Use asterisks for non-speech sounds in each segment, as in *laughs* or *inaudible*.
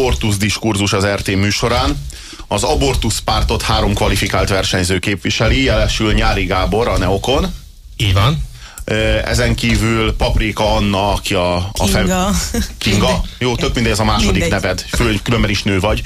Abortusz diskurzus az RT műsorán. Az abortusz pártot három kvalifikált versenyző képviseli, jelesül Nyári Gábor a Neokon. Így van. Ezen kívül Paprika Anna, aki a... a Kinga. Fe... Kinga? Jó, tök mindegy, ez a második mindegy. neved. Fő, különben is nő vagy.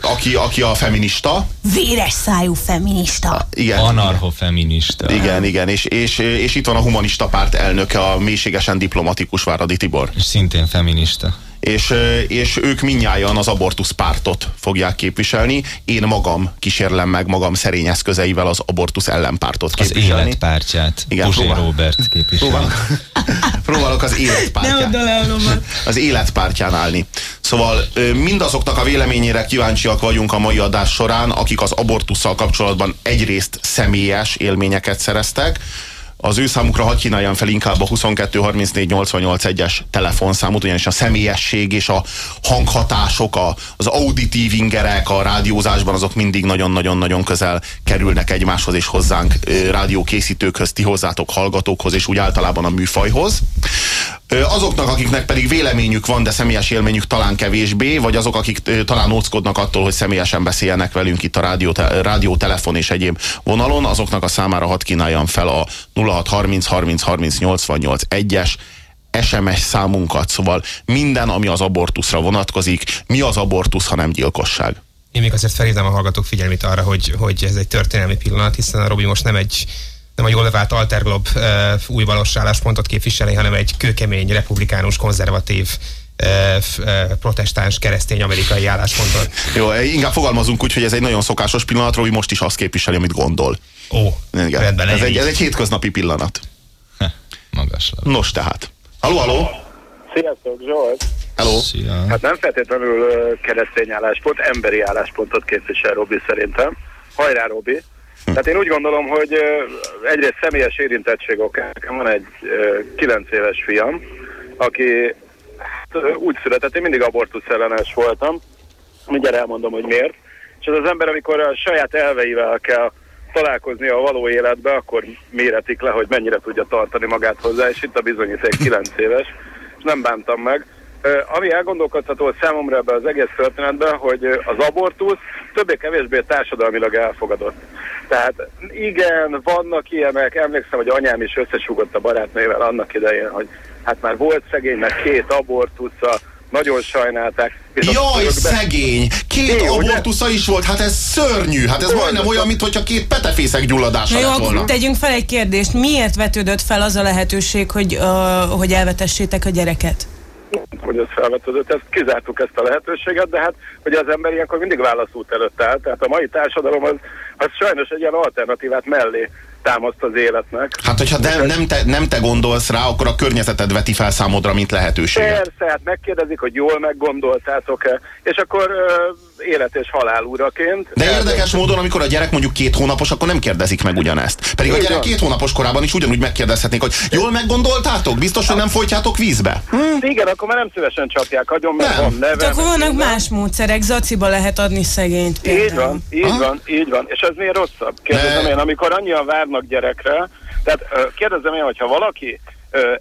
aki, aki a feminista. Véres szájú feminista. Igen. Anarcho-feminista. Igen, igen. És, és, és itt van a humanista párt elnöke, a mélységesen diplomatikus Váradi Tibor. És szintén feminista és, és ők minnyáján az abortusz pártot fogják képviselni. Én magam kísérlem meg magam szerény eszközeivel az abortusz ellenpártot képviselni. Az életpártját. Igen, Puzsé próbál, Robert képvisel. Próbálok, *laughs* próbálok az életpártját. az életpártján állni. Szóval mindazoknak a véleményére kíváncsiak vagyunk a mai adás során, akik az abortussal kapcsolatban egyrészt személyes élményeket szereztek, az ő számukra hadd kínáljam fel inkább a 22 34 88 es telefonszámot, ugyanis a személyesség és a hanghatások, a, az auditív ingerek a rádiózásban azok mindig nagyon-nagyon-nagyon közel kerülnek egymáshoz és hozzánk rádiókészítőkhöz, ti hozzátok hallgatókhoz és úgy általában a műfajhoz. Azoknak, akiknek pedig véleményük van, de személyes élményük talán kevésbé, vagy azok, akik talán óckodnak attól, hogy személyesen beszéljenek velünk itt a rádió, rádió telefon és egyéb vonalon, azoknak a számára hadd kínáljam fel a 06 30 30 30 88 1-es SMS számunkat, szóval minden, ami az abortuszra vonatkozik, mi az abortusz, ha nem gyilkosság. Én még azért felhívnám a hallgatók figyelmét arra, hogy, hogy ez egy történelmi pillanat, hiszen a Robi most nem egy nem a jól levált Alterglob uh, új valós álláspontot képviseli, hanem egy kőkemény, republikánus, konzervatív protestáns, keresztény amerikai álláspontot. Jó, inkább fogalmazunk úgy, hogy ez egy nagyon szokásos pillanat, hogy most is azt képviseli, amit gondol. Ó, Igen. rendben. Ez egy, ez egy hétköznapi pillanat. Magas. Nos tehát. Halló, halló! Sziasztok, Zsolt! Hello! Szia. Hát nem feltétlenül keresztény álláspont, emberi álláspontot képvisel Robi szerintem. Hajrá, Robi! Hm. Tehát én úgy gondolom, hogy egyrészt személyes érintettség okán van egy 9 éves fiam, aki hát, úgy született, én mindig abortusz ellenes voltam, mindjárt elmondom, hogy miért. És ez az ember, amikor a saját elveivel kell találkozni a való életbe, akkor méretik le, hogy mennyire tudja tartani magát hozzá, és itt a bizonyíték *laughs* 9 éves, és nem bántam meg. Ami elgondolkodható számomra ebbe az egész történetben, hogy az abortusz többé-kevésbé társadalmilag elfogadott. Tehát igen, vannak ilyenek, emlékszem, hogy anyám is összesúgott a barátnővel annak idején, hogy hát már volt szegény, mert két abortusza, nagyon sajnálták. Jaj, be... szegény! Két é, abortusza ugye? is volt, hát ez szörnyű, hát ez majdnem olyan, mintha két petefészek gyulladása lett volna. tegyünk fel egy kérdést, miért vetődött fel az a lehetőség, hogy, uh, hogy elvetessétek a gyereket? hogy ez felvetődött, ezt kizártuk ezt a lehetőséget, de hát hogy az ember ilyenkor mindig válaszút előtt áll, tehát a mai társadalom az, az sajnos egy ilyen alternatívát mellé támaszt az életnek. Hát, hogyha de, nem, te, nem te gondolsz rá, akkor a környezeted veti fel számodra, mint lehetőséget. Persze, hát megkérdezik, hogy jól meggondoltátok-e, és akkor élet és halál uraként. De érdekes módon, amikor a gyerek mondjuk két hónapos, akkor nem kérdezik meg ugyanezt. Pedig a gyerek két hónapos korában is ugyanúgy megkérdezhetnék, hogy jól meggondoltátok? Biztos, hogy nem folytjátok vízbe? Hm? Igen, akkor már nem szívesen csapják agyon, mert nem. van neve. De akkor vannak más módszerek, zaciba lehet adni szegényt például. Így van, így ha? van, így van. És ez miért rosszabb? Kérdezem De... én, amikor annyian várnak gyerekre, tehát kérdezem én, hogyha valaki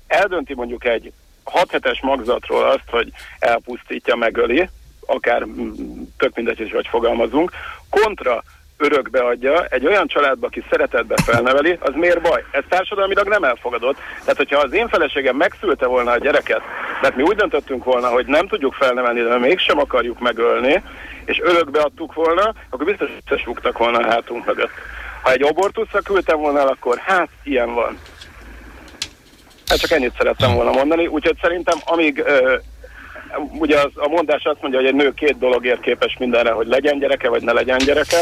eldönti mondjuk egy 6 hetes magzatról azt, hogy elpusztítja, megöli, akár tök mindegy is, hogy fogalmazunk, kontra örökbe adja egy olyan családba, aki szeretetbe felneveli, az miért baj? Ez társadalmilag nem elfogadott. Tehát, hogyha az én feleségem megszülte volna a gyereket, mert mi úgy döntöttünk volna, hogy nem tudjuk felnevelni, de mégsem akarjuk megölni, és örökbe adtuk volna, akkor biztos összesúgtak volna a hátunk mögött. Ha egy abortuszra küldtem volna akkor hát ilyen van. Hát csak ennyit szerettem volna mondani, úgyhogy szerintem amíg ugye az, a mondás azt mondja, hogy egy nő két dologért képes mindenre, hogy legyen gyereke, vagy ne legyen gyereke.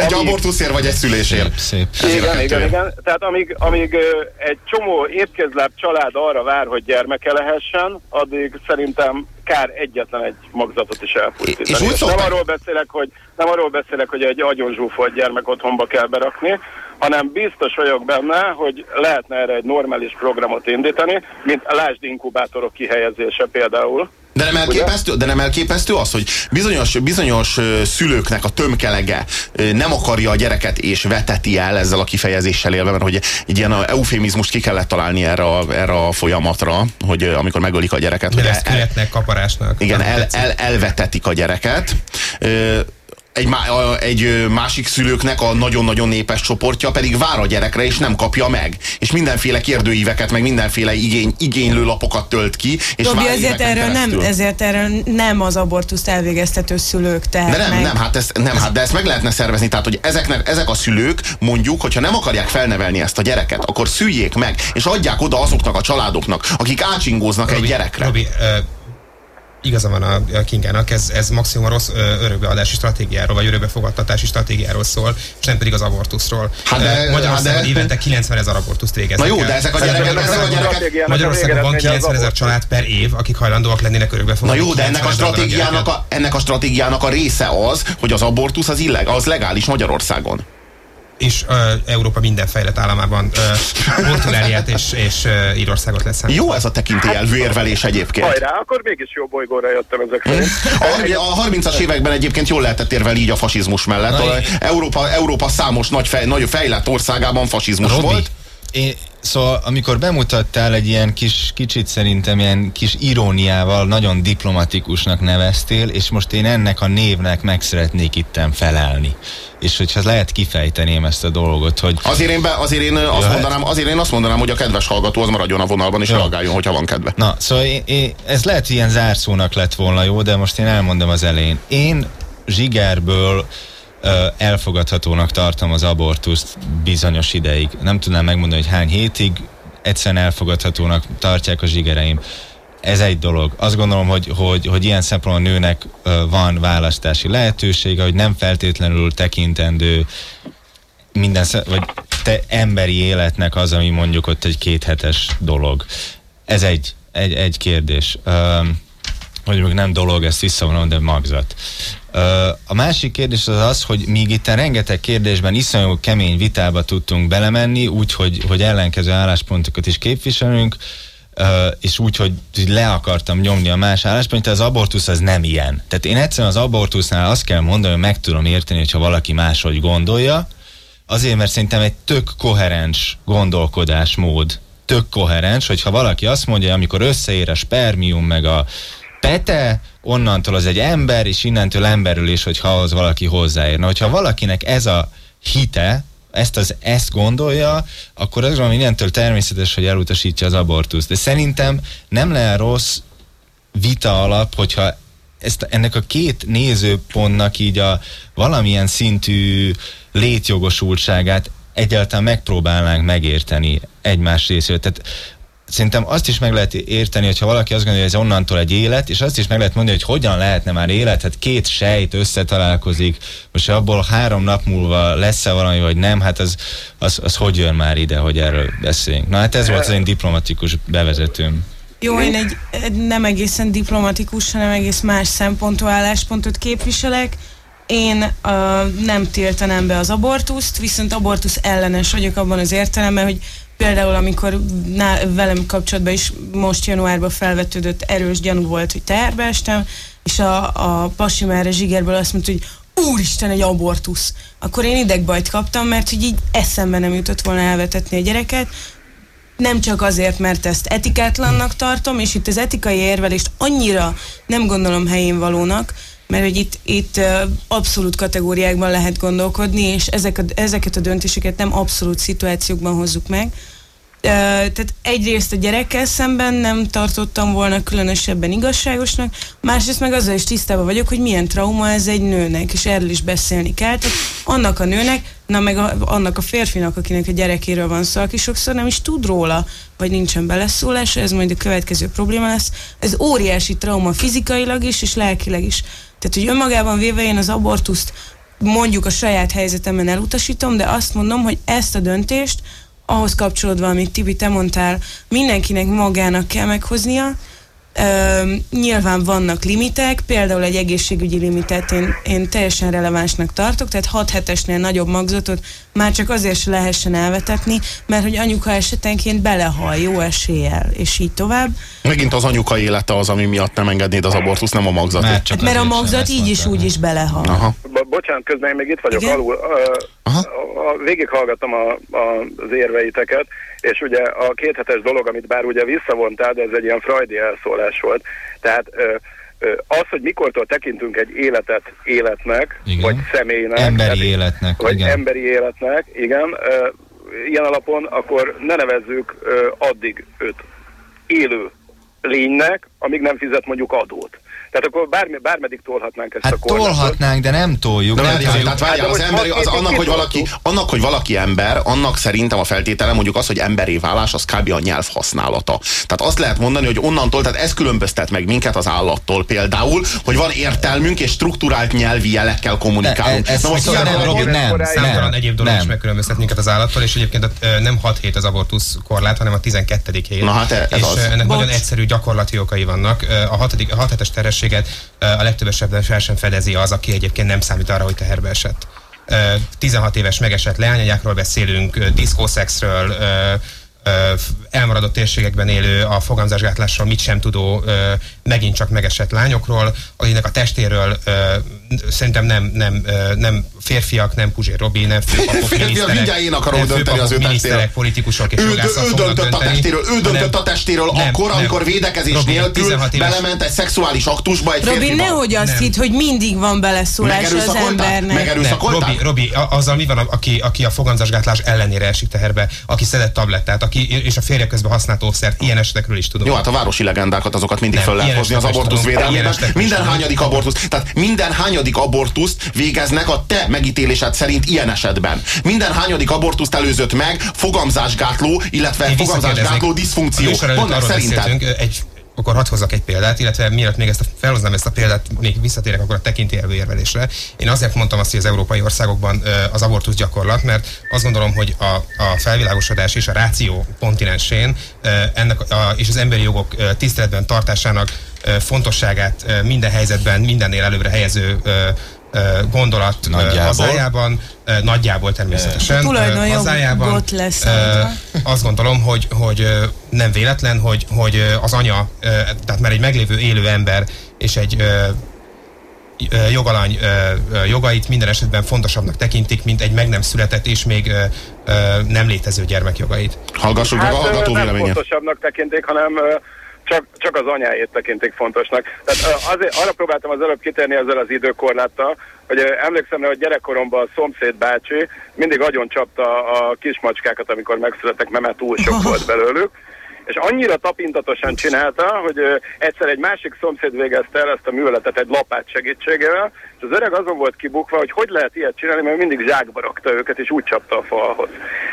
Egy amíg... abortuszért vagy egy szülésért. Szép, szép. Igen, igen, igen. Tehát amíg, amíg egy csomó étkezláb család arra vár, hogy gyermeke lehessen, addig szerintem kár egyetlen egy magzatot is elpusztítani. És, és nem arról beszélek, hogy nem arról beszélek, hogy egy agyonzsúfolt gyermek otthonba kell berakni, hanem biztos vagyok benne, hogy lehetne erre egy normális programot indítani, mint a lásd inkubátorok kihelyezése például. De nem, elképesztő, de nem elképesztő az, hogy bizonyos, bizonyos szülőknek a tömkelege nem akarja a gyereket és veteti el ezzel a kifejezéssel élve, mert hogy egy ilyen eufémizmust ki kellett találni erre a, erre a folyamatra, hogy amikor megölik a gyereket. Hogy ezt el, kaparásnak. Igen, el, el, elvetetik a gyereket egy, má, egy másik szülőknek a nagyon-nagyon népes csoportja pedig vár a gyerekre, és nem kapja meg. És mindenféle kérdőíveket, meg mindenféle igény, igénylő lapokat tölt ki. És Robi, ezért erről, nem, ezért erről nem az abortuszt elvégeztető szülők tehet De nem, meg. nem, hát ezt, nem, hát de ezt meg lehetne szervezni. Tehát, hogy ezeknek, ezek a szülők mondjuk, hogyha nem akarják felnevelni ezt a gyereket, akkor szüljék meg, és adják oda azoknak a családoknak, akik ácsingóznak Robi, egy gyerekre. Robi, uh igaza van a, Kingának, ez, ez maximum a rossz örökbeadási stratégiáról, vagy örökbefogadtatási stratégiáról szól, és nem pedig az abortuszról. Hát de, Magyarországon hát de, évente 90 ezer abortuszt végeznek Na jó, de ezek a gyerekek... Magyarországon, Magyarországon van 90 ezer család per év, akik hajlandóak lennének örökbefogadni. Na jó, de ennek a, stratégiának a, ennek a stratégiának a része az, hogy az abortusz az, illeg, az legális Magyarországon és uh, Európa minden fejlett államában uh, Portugáliát és, és uh, Írországot lesz. Jó ez a tekintélyelvű érvelés egyébként. Hajrá, akkor mégis jó bolygóra jöttem ezek szerint. A, a 30-as években egyébként jól lehetett érvelni így a fasizmus mellett. Na, Európa, Európa számos nagy, fej, nagy fejlett országában fasizmus Robi, volt. Én, Szóval, amikor bemutattál egy ilyen kis, kicsit szerintem ilyen kis iróniával, nagyon diplomatikusnak neveztél, és most én ennek a névnek meg szeretnék itten felelni. És hogyha lehet kifejteném ezt a dolgot, hogy... Azért én, be, azért én, azt, mondanám, azért én azt mondanám, hogy a kedves hallgató az maradjon a vonalban, és jó. reagáljon, hogyha van kedve. Na, szóval én, én, ez lehet, hogy ilyen zárszónak lett volna jó, de most én elmondom az elején. Én zsigerből elfogadhatónak tartom az abortuszt bizonyos ideig. Nem tudnám megmondani, hogy hány hétig, egyszerűen elfogadhatónak tartják a zsigereim. Ez egy dolog. Azt gondolom, hogy, hogy, hogy ilyen szempontból a nőnek van választási lehetősége, hogy nem feltétlenül tekintendő minden, vagy te emberi életnek az, ami mondjuk ott egy kéthetes dolog. Ez egy, egy, egy kérdés. Um, hogy nem dolog, ezt visszavonom, de magzat. A másik kérdés az az, hogy míg itt rengeteg kérdésben iszonyú kemény vitába tudtunk belemenni, úgy, hogy, ellenkező álláspontokat is képviselünk, és úgy, hogy le akartam nyomni a más álláspontot, az abortusz az nem ilyen. Tehát én egyszerűen az abortusznál azt kell mondani, hogy meg tudom érteni, hogyha valaki máshogy gondolja, azért, mert szerintem egy tök koherens gondolkodásmód, tök koherens, hogyha valaki azt mondja, amikor összeér a spermium meg a pete, onnantól az egy ember, és innentől emberül is, hogyha ahhoz valaki hozzáérne. Hogyha valakinek ez a hite, ezt az ezt gondolja, akkor az van innentől természetes, hogy elutasítja az abortuszt. De szerintem nem lehet rossz vita alap, hogyha ezt, ennek a két nézőpontnak így a valamilyen szintű létjogosultságát egyáltalán megpróbálnánk megérteni egymás részéről. Tehát szerintem azt is meg lehet érteni, hogyha valaki azt gondolja, hogy ez onnantól egy élet, és azt is meg lehet mondani, hogy hogyan lehetne már élet, hát két sejt összetalálkozik, most abból három nap múlva lesz-e valami, vagy nem, hát az, az, az hogy jön már ide, hogy erről beszéljünk. Na hát ez volt az én diplomatikus bevezetőm. Jó, én egy nem egészen diplomatikus, hanem egész más szempontú álláspontot képviselek. Én uh, nem tiltanám be az abortuszt, viszont abortusz ellenes vagyok abban az értelemben, hogy Például, amikor ná, velem kapcsolatban is most januárban felvetődött erős gyanú volt, hogy teherbe estem, és a, a pasi merre zsigerből azt mondta, hogy úristen, egy abortusz. Akkor én idegbajt kaptam, mert hogy így eszembe nem jutott volna elvetetni a gyereket, nem csak azért, mert ezt etikátlannak tartom, és itt az etikai érvelést annyira nem gondolom helyén valónak, mert hogy itt, itt abszolút kategóriákban lehet gondolkodni, és ezek a, ezeket a döntéseket nem abszolút szituációkban hozzuk meg. Tehát egyrészt a gyerekkel szemben nem tartottam volna különösebben igazságosnak, másrészt meg azzal is tisztában vagyok, hogy milyen trauma ez egy nőnek, és erről is beszélni kell. Tehát annak a nőnek, na meg a, annak a férfinak, akinek a gyerekéről van szó, aki sokszor nem is tud róla, vagy nincsen beleszólása, ez majd a következő probléma lesz. Ez óriási trauma fizikailag is, és lelkileg is. Tehát, hogy önmagában véve én az abortuszt mondjuk a saját helyzetemben elutasítom, de azt mondom, hogy ezt a döntést ahhoz kapcsolódva, amit Tibi, te mondtál, mindenkinek magának kell meghoznia, nyilván vannak limitek, például egy egészségügyi limitet én, én teljesen relevánsnak tartok, tehát 6 hetesnél nagyobb magzatot már csak azért se lehessen elvetetni, mert hogy anyuka esetenként belehal jó eséllyel, és így tovább. Megint az anyuka élete az, ami miatt nem engednéd az abortusz, nem a magzat. Mert, csak mert a magzat így is úgy is belehal. Aha. Bo- bocsánat, közben én még itt vagyok Igen? alul. Uh, Aha. A, a, végighallgattam a, a, az érveiteket, és ugye a kéthetes dolog, amit bár ugye visszavontál, de ez egy ilyen frajdi elszólás volt. Tehát ö, ö, az, hogy mikortól tekintünk egy életet életnek, igen. vagy személynek, emberi tehát, életnek, vagy igen. emberi életnek, igen, ö, ilyen alapon akkor ne nevezzük ö, addig őt élő lénynek, amíg nem fizet mondjuk adót. Tehát akkor bármi, bármeddig tolhatnánk ezt hát a korlátot. tolhatnánk, de nem toljuk. De nem. Tehát várjál, az ember, az, annak, hogy valaki, annak, hogy valaki ember, annak szerintem a feltétele mondjuk az, hogy emberé válás, az kb. a nyelv használata. Tehát azt lehet mondani, hogy onnantól, tehát ez különböztet meg minket az állattól például, hogy van értelmünk és strukturált nyelvi jelekkel kommunikálunk. De, ez, Na most nem, nem, Robi, nem, nem, egyéb dolog nem. is megkülönböztet minket az állattól, és egyébként nem 6 hét az abortusz korlát, hanem a 12. hét. Na hát ez és az. ennek Bocs. nagyon egyszerű gyakorlati okai vannak. A 6. A 6 hetes terhességet a legtöbb esetben fel sem fedezi az, aki egyébként nem számít arra, hogy teherbe esett. 16 éves megesett leányanyákról beszélünk, diszkószexről, elmaradott térségekben élő, a fogamzásgátlásról mit sem tudó, megint csak megesett lányokról, akinek a testéről szerintem nem, nem, nem férfiak, nem Puzsér Robi, nem főpapok, Férfiak, mindjárt én akarom dönteni az ő testéről. politikusok és ő, ő döntött a testéről, ő döntött a testéről nem, akkor, nem, amikor védekezés Robi, nélkül belement egy szexuális aktusba egy Robi, nehogy azt hitt, hogy mindig van beleszólás az embernek. Megerőszakolták? Robi, Robi, azzal mi van, aki, aki a fogamzásgátlás ellenére esik teherbe, aki szedett tablettát, aki, és a férje közben használt óvszert, ilyen esetekről is tudom. Jó, hát a városi legendákat azokat mindig fel lehet hozni az abortusz védelmében. Minden hányadik abortusz, tehát minden hányadik abortuszt végeznek a te megítélésed szerint ilyen esetben. Minden hányadik abortuszt előzött meg fogamzásgátló, illetve fogamzásgátló diszfunkció. Mondd szerinted. Egy akkor hadd hozzak egy példát, illetve mielőtt még ezt a, felhoznám ezt a példát, még visszatérek akkor a tekintélyelvű érvelésre. Én azért mondtam azt, hogy az európai országokban az abortusz gyakorlat, mert azt gondolom, hogy a, a felvilágosodás és a ráció kontinensén ennek a, és az emberi jogok tiszteletben tartásának fontosságát minden helyzetben, mindennél előbbre helyező gondolat nagyjából. hazájában, nagyjából természetesen hazájában. lesz. Azt gondolom, hogy, hogy nem véletlen, hogy, hogy az anya, tehát már egy meglévő élő ember és egy jogalany jogait minden esetben fontosabbnak tekintik, mint egy meg nem született és még nem létező gyermek jogait. Hallgassuk meg hát, a hallgató véleményét. Nem fontosabbnak tekintik, hanem csak, csak az anyáét tekintik fontosnak. Tehát azért, arra próbáltam az előbb kitérni ezzel az időkorláttal, hogy emlékszem hogy gyerekkoromban a szomszéd bácsi mindig agyon csapta a kismacskákat, amikor megszülettek, mert túl sok volt belőlük, és annyira tapintatosan csinálta, hogy egyszer egy másik szomszéd végezte el ezt a műveletet egy lapát segítségével, és az öreg azon volt kibukva, hogy hogy lehet ilyet csinálni, mert mindig zsákba rakta őket, és úgy csapta a falhoz.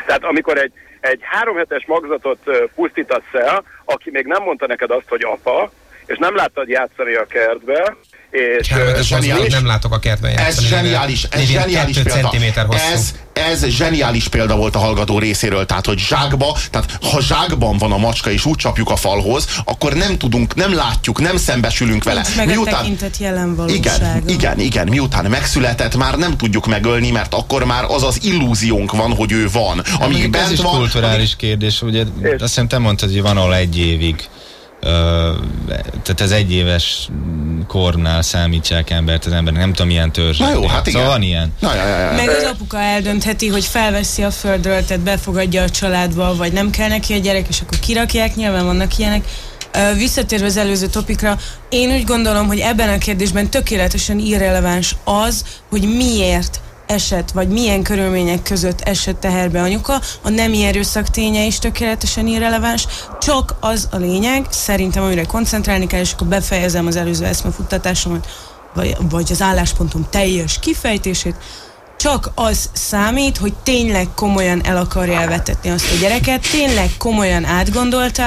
Tehát amikor egy, egy három hetes magzatot pusztítasz el, aki még nem mondta neked azt, hogy apa, és nem láttad játszani a kertbe, és ez zseniális. nem látok a kertben. Ez zseniális, ez zseniális példa. Ez, ez zseniális példa volt a hallgató részéről, tehát hogy zsákba, tehát ha zsákban van a macska és úgy csapjuk a falhoz, akkor nem tudunk, nem látjuk, nem szembesülünk vele. meg miután, a jelen Igen, igen, igen, miután megszületett, már nem tudjuk megölni, mert akkor már az az illúziónk van, hogy ő van. Amíg bent ez is van, kulturális amíg... kérdés, ugye azt hiszem te mondtad, hogy van ahol egy évig tehát ez egy éves kornál számítsák embert az embernek, nem tudom milyen törzs. Na jó, hát szóval igen. van ilyen. Na, ja, ja, ja. Meg az apuka eldöntheti, hogy felveszi a földről, tehát befogadja a családba, vagy nem kell neki a gyerek, és akkor kirakják, nyilván vannak ilyenek. Visszatérve az előző topikra, én úgy gondolom, hogy ebben a kérdésben tökéletesen irreleváns az, hogy miért esett, vagy milyen körülmények között esett teherbe anyuka, a nemi erőszak ténye is tökéletesen irreleváns, csak az a lényeg, szerintem amire koncentrálni kell, és akkor befejezem az előző eszmefuttatásomat, vagy, vagy az álláspontom teljes kifejtését, csak az számít, hogy tényleg komolyan el akarja elvetetni azt a gyereket, tényleg komolyan átgondolta,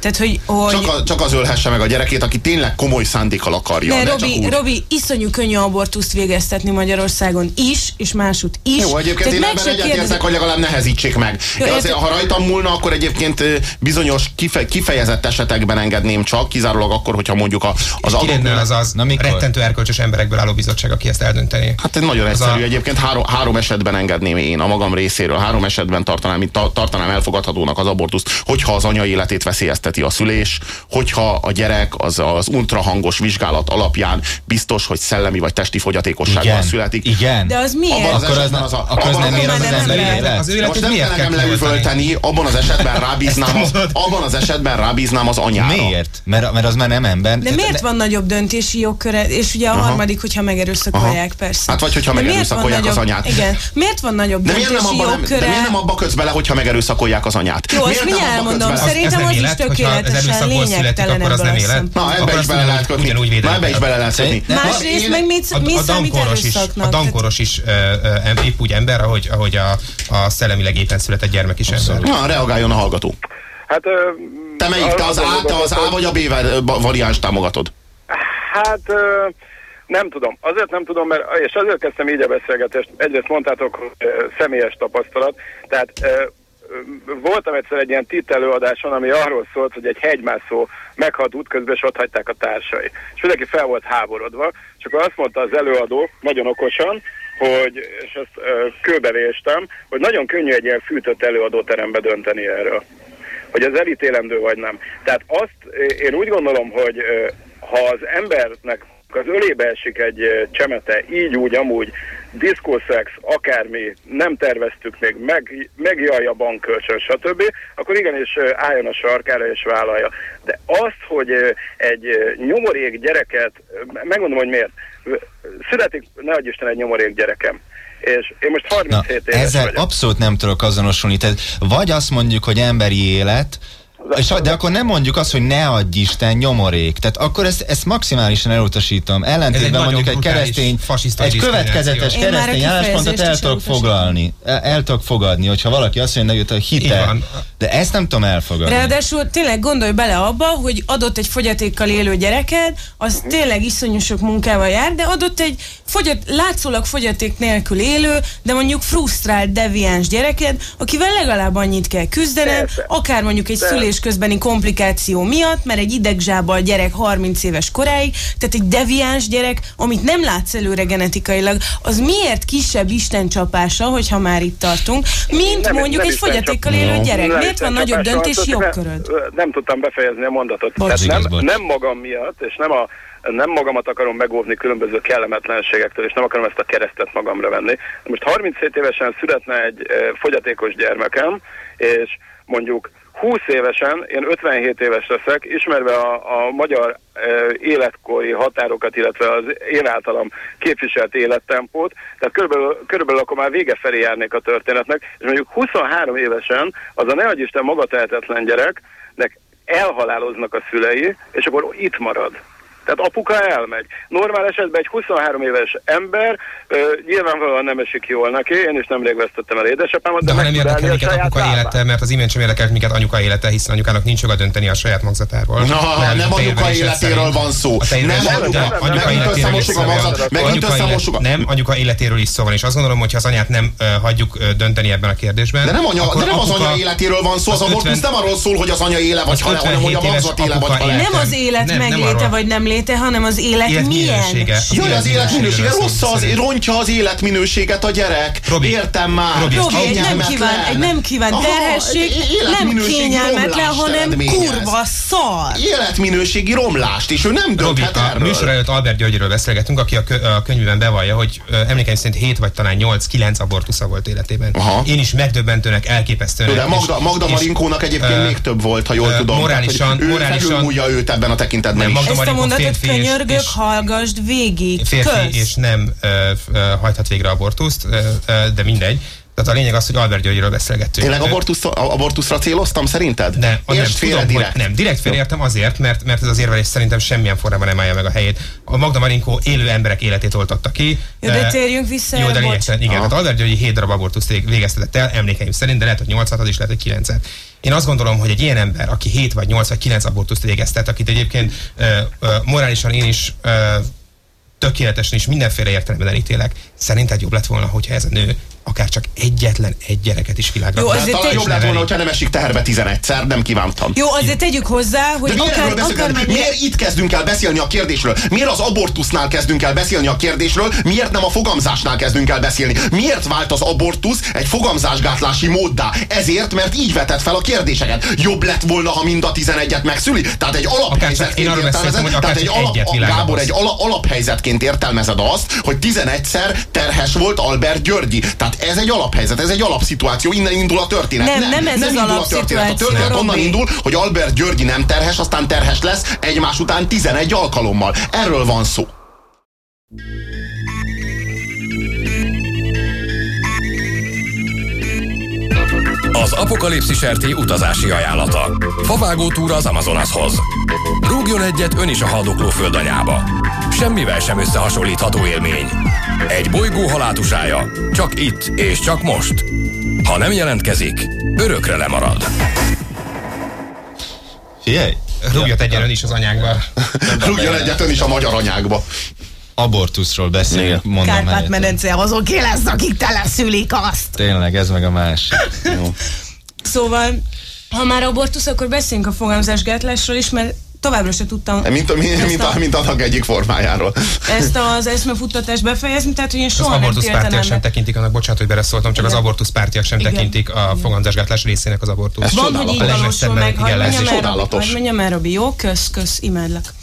tehát hogy... hogy... Csak, a, csak az ölhesse meg a gyerekét, aki tényleg komoly szándékkal akarja. De Robi, Robi, iszonyú könnyű abortuszt végeztetni Magyarországon is, és másút is. Jó, egyébként Tehát én ebben egyetértek, kérdez... hogy legalább nehezítsék meg. Jó, De azért, ha rajtam múlna, akkor egyébként bizonyos kife, kifejezett esetekben engedném csak, kizárólag akkor, hogyha mondjuk a, az adott... az az Na, mikor? rettentő erkölcsös emberekből álló bizottság, aki ezt eldönteni. Hát ez nagyon egyszerű. A... Egyébként három, három esetben engedném én a magam részéről, három esetben tartanám, tartanám elfogadhatónak az abortuszt, hogyha az anya életét veszélyezteti a szülés, hogyha a gyerek az, az ultrahangos vizsgálat alapján biztos, hogy szellemi vagy testi fogyatékossággal születik. Igen. De az miért? Az akkor az, az, a, akkor az nem ér az, az emberi élet? Az Most nem kell engem leüvölteni, abban az esetben rábíznám, az, abban az esetben rábíznám az anyára. Miért? Mert, mert az már nem ember. De miért van nagyobb döntési jogköre? És ugye a harmadik, hogyha megerőszakolják, persze. Hát vagy hogyha megerőszakolják az anyát. Igen. Miért van nagyobb de miért nem abba, jogköre? De miért nem abba köz bele, hogyha megerőszakolják az anyát? Jó, azt mindjárt elmondom. Szerintem az is tökéletesen lényegtelen akkor az nem élet. Na, ebbe is bele lehet kötni. Na, ebbe is bele lehet kötni. Másrészt meg mi számít erőszaknak? A dankoros is épp úgy ember, ahogy, ahogy a, a szellemileg éppen született gyermek is ember. Na, reagáljon a hallgató. Hát, te melyik? Te az A, te az A vagy a B variáns támogatod? Hát nem tudom. Azért nem tudom, mert, és azért kezdtem így a beszélgetést. Egyrészt mondtátok, hogy személyes tapasztalat. Tehát voltam egyszer egy ilyen titelőadáson, ami arról szólt, hogy egy hegymászó meghalt útközben, és ott hagyták a társai. És mindenki fel volt háborodva, és akkor azt mondta az előadó, nagyon okosan, hogy, és ezt kőbevéstem, hogy nagyon könnyű egy ilyen fűtött előadóterembe dönteni erről. Hogy ez elítélendő vagy nem. Tehát azt én úgy gondolom, hogy ha az embernek az ölébe esik egy csemete, így úgy, amúgy, diszkószex, akármi, nem terveztük még, meg, megjaj a bankkölcsön, stb., akkor igenis álljon a sarkára és vállalja. De azt, hogy egy nyomorék gyereket, megmondom, hogy miért, születik, ne adj Isten, egy nyomorék gyerekem, és én most 37 Na, éves Ezzel vagyok. abszolút nem tudok azonosulni. Tehát vagy azt mondjuk, hogy emberi élet, és, de akkor nem mondjuk azt, hogy ne adj Isten nyomorék. Tehát akkor ezt, ezt maximálisan elutasítom. Ellentétben mondjuk egy keresztény, egy következetes keresztény álláspontot el tudok foglalni. El, el tudok fogadni, hogyha valaki azt mondja, hogy hite. De ezt nem tudom elfogadni. Ráadásul tényleg gondolj bele abba, hogy adott egy fogyatékkal élő gyereked, az tényleg iszonyú sok munkával jár, de adott egy fogyat, látszólag fogyaték nélkül élő, de mondjuk frusztrált, deviáns gyereked, akivel legalább annyit kell küzdened, akár mondjuk egy szülés szülés közbeni komplikáció miatt, mert egy idegzsábal gyerek 30 éves koráig, tehát egy deviáns gyerek, amit nem látsz előre genetikailag, az miért kisebb istencsapása, hogyha már itt tartunk, mint nem, mondjuk nem egy fogyatékkal élő gyerek? Nem miért van nagyobb döntési jogköröd? Nem tudtam befejezni a mondatot. Bocs, nem, nem magam miatt, és nem a nem magamat akarom megóvni különböző kellemetlenségektől, és nem akarom ezt a keresztet magamra venni. Most 37 évesen születne egy fogyatékos gyermekem, és mondjuk 20 évesen, én 57 éves leszek, ismerve a, a magyar e, életkori határokat, illetve az én általam képviselt élettempót, tehát körülbelül, körülbelül akkor már vége felé járnék a történetnek, és mondjuk 23 évesen az a nehogy Isten magatehetetlen gyereknek elhaláloznak a szülei, és akkor itt marad. Tehát apuka elmegy. Normál esetben egy 23 éves ember uh, nyilvánvalóan nem esik jól neki, én is nemrég vesztettem el édesapámat, de, de nem érdekel minket apuka élete, mert az imént sem érdekel minket anyuka élete, hiszen anyukának nincs joga dönteni a saját magzatáról. Na, nem anyuka életéről van szó. Nem anyuka, anyuka életéről is szó Nem anyuka életéről is szó van, és azt gondolom, hogy ha az anyát nem hagyjuk dönteni ebben a kérdésben. De nem, anya, de nem az anya életéről van szó, az abortusz nem arról szól, hogy az anya éle vagy hanem hogy a magzat éle vagy. Nem az élet megléte vagy nem léte, hanem az élet, élet milyen. Az Jaj, az életminősége rossz, az, rontja az életminőséget a gyerek. Robi, Értem már. Robi, Robi egy nem kíván, egy nem kíván terhesség, nem kényelmetlen, hanem kurva szar. Életminőségi romlást, és ő nem dönthet erről. A műsor előtt Albert Györgyről beszélgetünk, aki a, kö, a könyvben bevallja, hogy emlékeim szerint 7 vagy talán 8-9 abortusza volt életében. Aha. Én is megdöbbentőnek, elképesztőnek. De Magda, Magda Marinkónak egyébként uh, még több volt, ha jól tudom. Morálisan, ő morálisan. őt ebben a tekintetben is. Magda Marinkó férfi könyörgök, és, hallgasd végig. Férfi Kösz. és nem uh, uh, hajthat végre abortuszt, uh, uh, de mindegy. Tehát a lényeg az, hogy Albert Györgyről beszélgettünk. Tényleg abortusz, abortuszra céloztam szerinted? De, a nem, félre tudom, direkt. nem, direkt félreértem azért, mert, mert ez az érvelés szerintem semmilyen formában nem állja meg a helyét. A Magda Marinkó élő emberek életét oltatta ki. Jó, de térjünk vissza. Jó, de lényegtelen, igen. Tehát Albert Györgyi 7 darab abortuszt végeztetett el, emlékeim szerint, de lehet, hogy 8 is, lehet, hogy 9 -et. Én azt gondolom, hogy egy ilyen ember, aki 7 vagy 8 vagy 9 abortuszt végeztet, akit egyébként uh, uh, morálisan én is uh, tökéletesen is mindenféle értelemben elítélek, szerinted jobb lett volna, hogyha ez a nő akár csak egyetlen egy gyereket is világra. Jó, azért talán jobb lett volna, hogyha nem esik teherbe 11-szer, nem kívántam. Jó, azért tegyük hozzá, hogy De akár, akár mennyire... Miért itt kezdünk el beszélni a kérdésről? Miért az abortusznál kezdünk el beszélni a kérdésről? Miért nem a fogamzásnál kezdünk el beszélni? Miért vált az abortusz egy fogamzásgátlási móddá? Ezért, mert így vetett fel a kérdéseket. Jobb lett volna, ha mind a 11-et megszüli? Tehát egy alaphelyzetként értelmezed, tehát egy alap, Gábor, egy ala, alaphelyzetként értelmezed azt, hogy 11-szer terhes volt Albert Györgyi. Tehát tehát ez egy alaphelyzet, ez egy alapszituáció, innen indul a történet. Nem, nem, nem ez nem az indul a történet. A történet Robi. onnan indul, hogy Albert Györgyi nem terhes, aztán terhes lesz egymás után 11 alkalommal. Erről van szó. Az Apokalipszis RT utazási ajánlata. Favágó túra az Amazonashoz. Rúgjon egyet ön is a haldokló földanyába. Semmivel sem összehasonlítható élmény. Egy bolygó halátusája. Csak itt és csak most. Ha nem jelentkezik, örökre lemarad. Figyelj! Rúgjon egyet ön is az anyákba. Rúgjon egyet ön is a magyar anyákba abortuszról beszélünk, mondom Kárpát-medence azok ki lesz, akik teleszülik azt. Tényleg, ez meg a másik. Jó. Szóval, ha már abortusz, akkor beszéljünk a fogamzásgátlásról is, mert továbbra se tudtam. Mint, mint, mint, a, mint annak egyik formájáról. Ezt az eszmefuttatást befejezni, tehát hogy én soha az nem abortusz pártiak sem tekintik annak, bocsánat, hogy beleszóltam, csak igen. az abortusz pártiak sem igen. tekintik a fogamzásgátlás részének az abortusz. Ez Van, hogy így valósul meg, hogy mondjam el, Robi, jó, kösz, kösz, imádlak.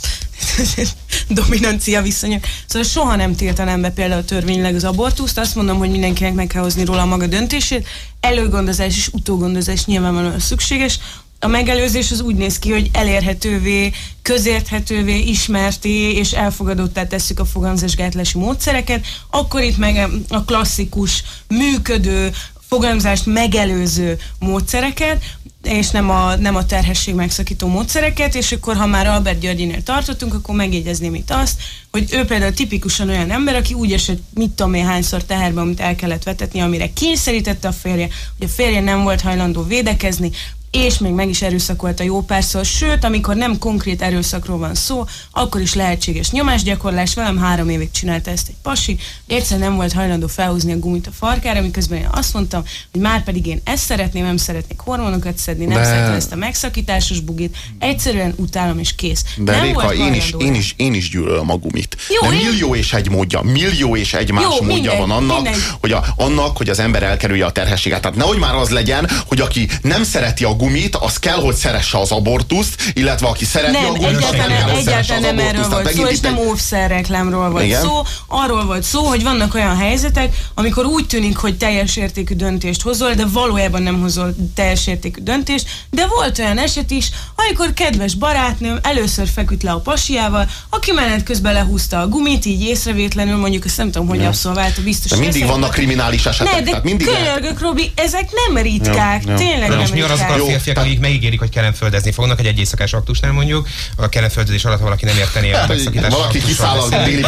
*laughs* dominancia viszonyok. Szóval soha nem tiltanám be például törvényleg az abortuszt, azt mondom, hogy mindenkinek meg kell hozni róla a maga döntését. Előgondozás és utógondozás nyilvánvalóan szükséges. A megelőzés az úgy néz ki, hogy elérhetővé, közérthetővé, ismerté és elfogadottá tesszük a fogamzásgátlási módszereket, akkor itt meg a klasszikus, működő, fogalmazást megelőző módszereket, és nem a, nem a terhesség megszakító módszereket, és akkor, ha már Albert Györgyinél tartottunk, akkor megjegyezném itt azt, hogy ő például tipikusan olyan ember, aki úgy esett, mit tudom én hányszor teherbe, amit el kellett vetetni, amire kényszerítette a férje, hogy a férje nem volt hajlandó védekezni, és még meg is erőszakolta jó párszor, sőt, amikor nem konkrét erőszakról van szó, akkor is lehetséges nyomásgyakorlás, velem három évig csinálta ezt egy pasi, egyszer nem volt hajlandó felhúzni a gumit a farkára, miközben én azt mondtam, hogy már pedig én ezt szeretném, nem szeretnék hormonokat szedni, nem De... szeretem ezt a megszakításos bugit, egyszerűen utálom és kész. De nem Réka, én is, én, is, én is gyűlölöm a gumit. Jó, De én... millió és egy módja, millió és egy más Jó, módja minden, van annak, minden. hogy, a, annak, hogy az ember elkerülje a terhességet. Tehát nehogy már az legyen, hogy aki nem szereti a gumit, az kell, hogy szeresse az abortuszt, illetve aki szereti nem, a gumit, egyáltalán, nem, egyáltalán nem erről volt szó, és nem óvszerreklámról volt Igen? szó. Arról volt szó, hogy vannak olyan helyzetek, amikor úgy tűnik, hogy teljes értékű döntést hozol, de valójában nem hozol teljes értékű döntést, de volt olyan eset is, amikor kedves barátnőm először feküdt le a pasiával, aki menet közben lehúzta a gumit, így észrevétlenül, mondjuk ezt nem tudom, hogy abszolválta, biztos. De mindig vannak kriminális esetek. Ne, de tehát mindig könyörgök. Robi, ezek nem ritkák, ja, ja. tényleg nem ritkák. Férfiak, akik megígérik, hogy kelemföldezni fognak, egy egyészakás aktusnál mondjuk, a kelemföldezés alatt valaki nem érteni a megszakítás. Valaki kiszáll a déli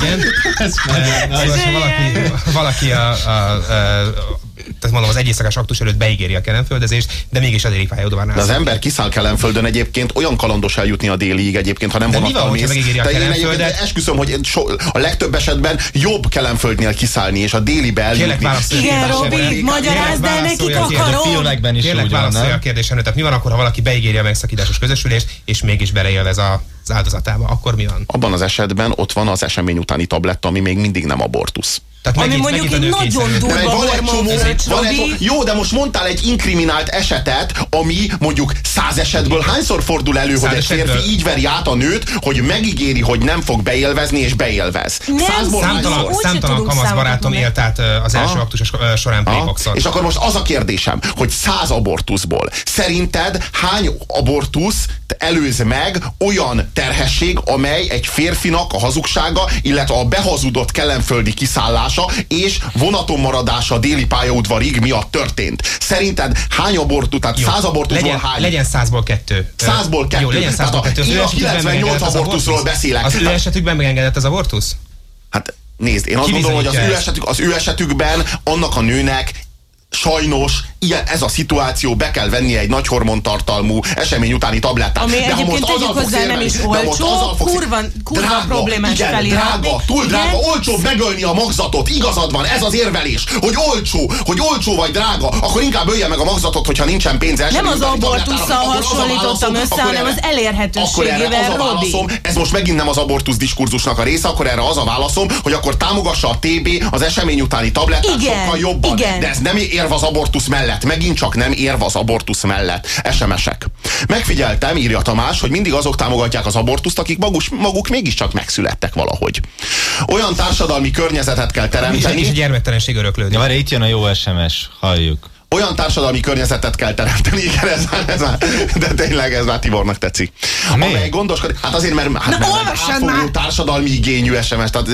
Igen. Szóval valaki, valaki a, a, a tehát mondom, az egyészakás aktus előtt beígéri a kelemföldezést, de mégis a déli pályaudvarnál. De az ember kiszáll kelemföldön egyébként olyan kalandos eljutni a déliig egyébként, ha nem de vonattal mész. Megígéri a kelemföldet? esküszöm, hogy so, a legtöbb esetben jobb kelemföldnél kiszállni, és a délibe eljutni. Igen, Robi, magyarázd el nekik akarom. Filmekben is Kérlek válaszolja a kérdésemre. Tehát mi van akkor, ha valaki beígéri a megszakításos közösülést, és mégis beleélvez a az áldozatába, akkor mi van? Abban az esetben ott van az esemény utáni tabletta, ami még mindig nem abortusz. Tehát Ami megint, mondjuk megint egy nagyon durva van egy csomó, van egy, Jó, de most mondtál egy inkriminált esetet, ami mondjuk száz esetből hányszor fordul elő, száz hogy egy férfi esetből. így veri át a nőt, hogy megígéri, hogy nem fog beélvezni, és beélvez. Nem, Százból számtalan, számtalan kamasz barátom élt át az első aktus során És akkor most az a kérdésem, hogy száz abortuszból szerinted hány abortusz előz meg olyan terhesség, amely egy férfinak a hazugsága, illetve a behazudott kelemföldi kiszállás elhalálozása és vonaton maradása a déli pályaudvarig miatt történt. Szerinted hány abortus, tehát Jó, száz abortuszból legyen, hány? Legyen százból kettő. Százból kettő. Jó, legyen százból kettő. Én a 98 abortuszról beszélek. Az ő esetükben megengedett az abortusz? Hát nézd, én azt gondolom, hogy az ő, esetük, az ő esetükben annak a nőnek sajnos ilyen, ez a szituáció, be kell venni egy nagy hormontartalmú esemény utáni tablettát. Ami de egyébként tegyük hozzá nem is olcsó, kurva, kurva drága, problémás igen, drága, túl igen? drága, olcsóbb megölni a magzatot, igazad van, ez az érvelés, hogy olcsó, hogy olcsó vagy drága, akkor inkább ölje meg a magzatot, hogyha nincsen pénze. Nem az abortusszal hasonlítottam össze, hanem az elérhetőségével, az a válaszom, ez most megint nem az abortusz diskurzusnak a része, akkor erre az a válaszom, hogy akkor támogassa a TB az esemény utáni tablettát igen, sokkal jobban. Igen. De ez nem érv az abortusz mellett, megint csak nem érv az abortusz mellett. SMS-ek. Megfigyeltem, írja Tamás, hogy mindig azok támogatják az abortuszt, akik magus, maguk mégiscsak megszülettek valahogy. Olyan társadalmi környezetet kell teremteni. És gyermektelenség öröklődik. Ja, itt jön a jó SMS, halljuk olyan társadalmi környezetet kell teremteni, igen, ez, ez már, de tényleg ez már Tibornak tetszik. Mi? Amely gondoskodik, hát azért, mert, hát, Na, mert már. társadalmi igényű SMS, tehát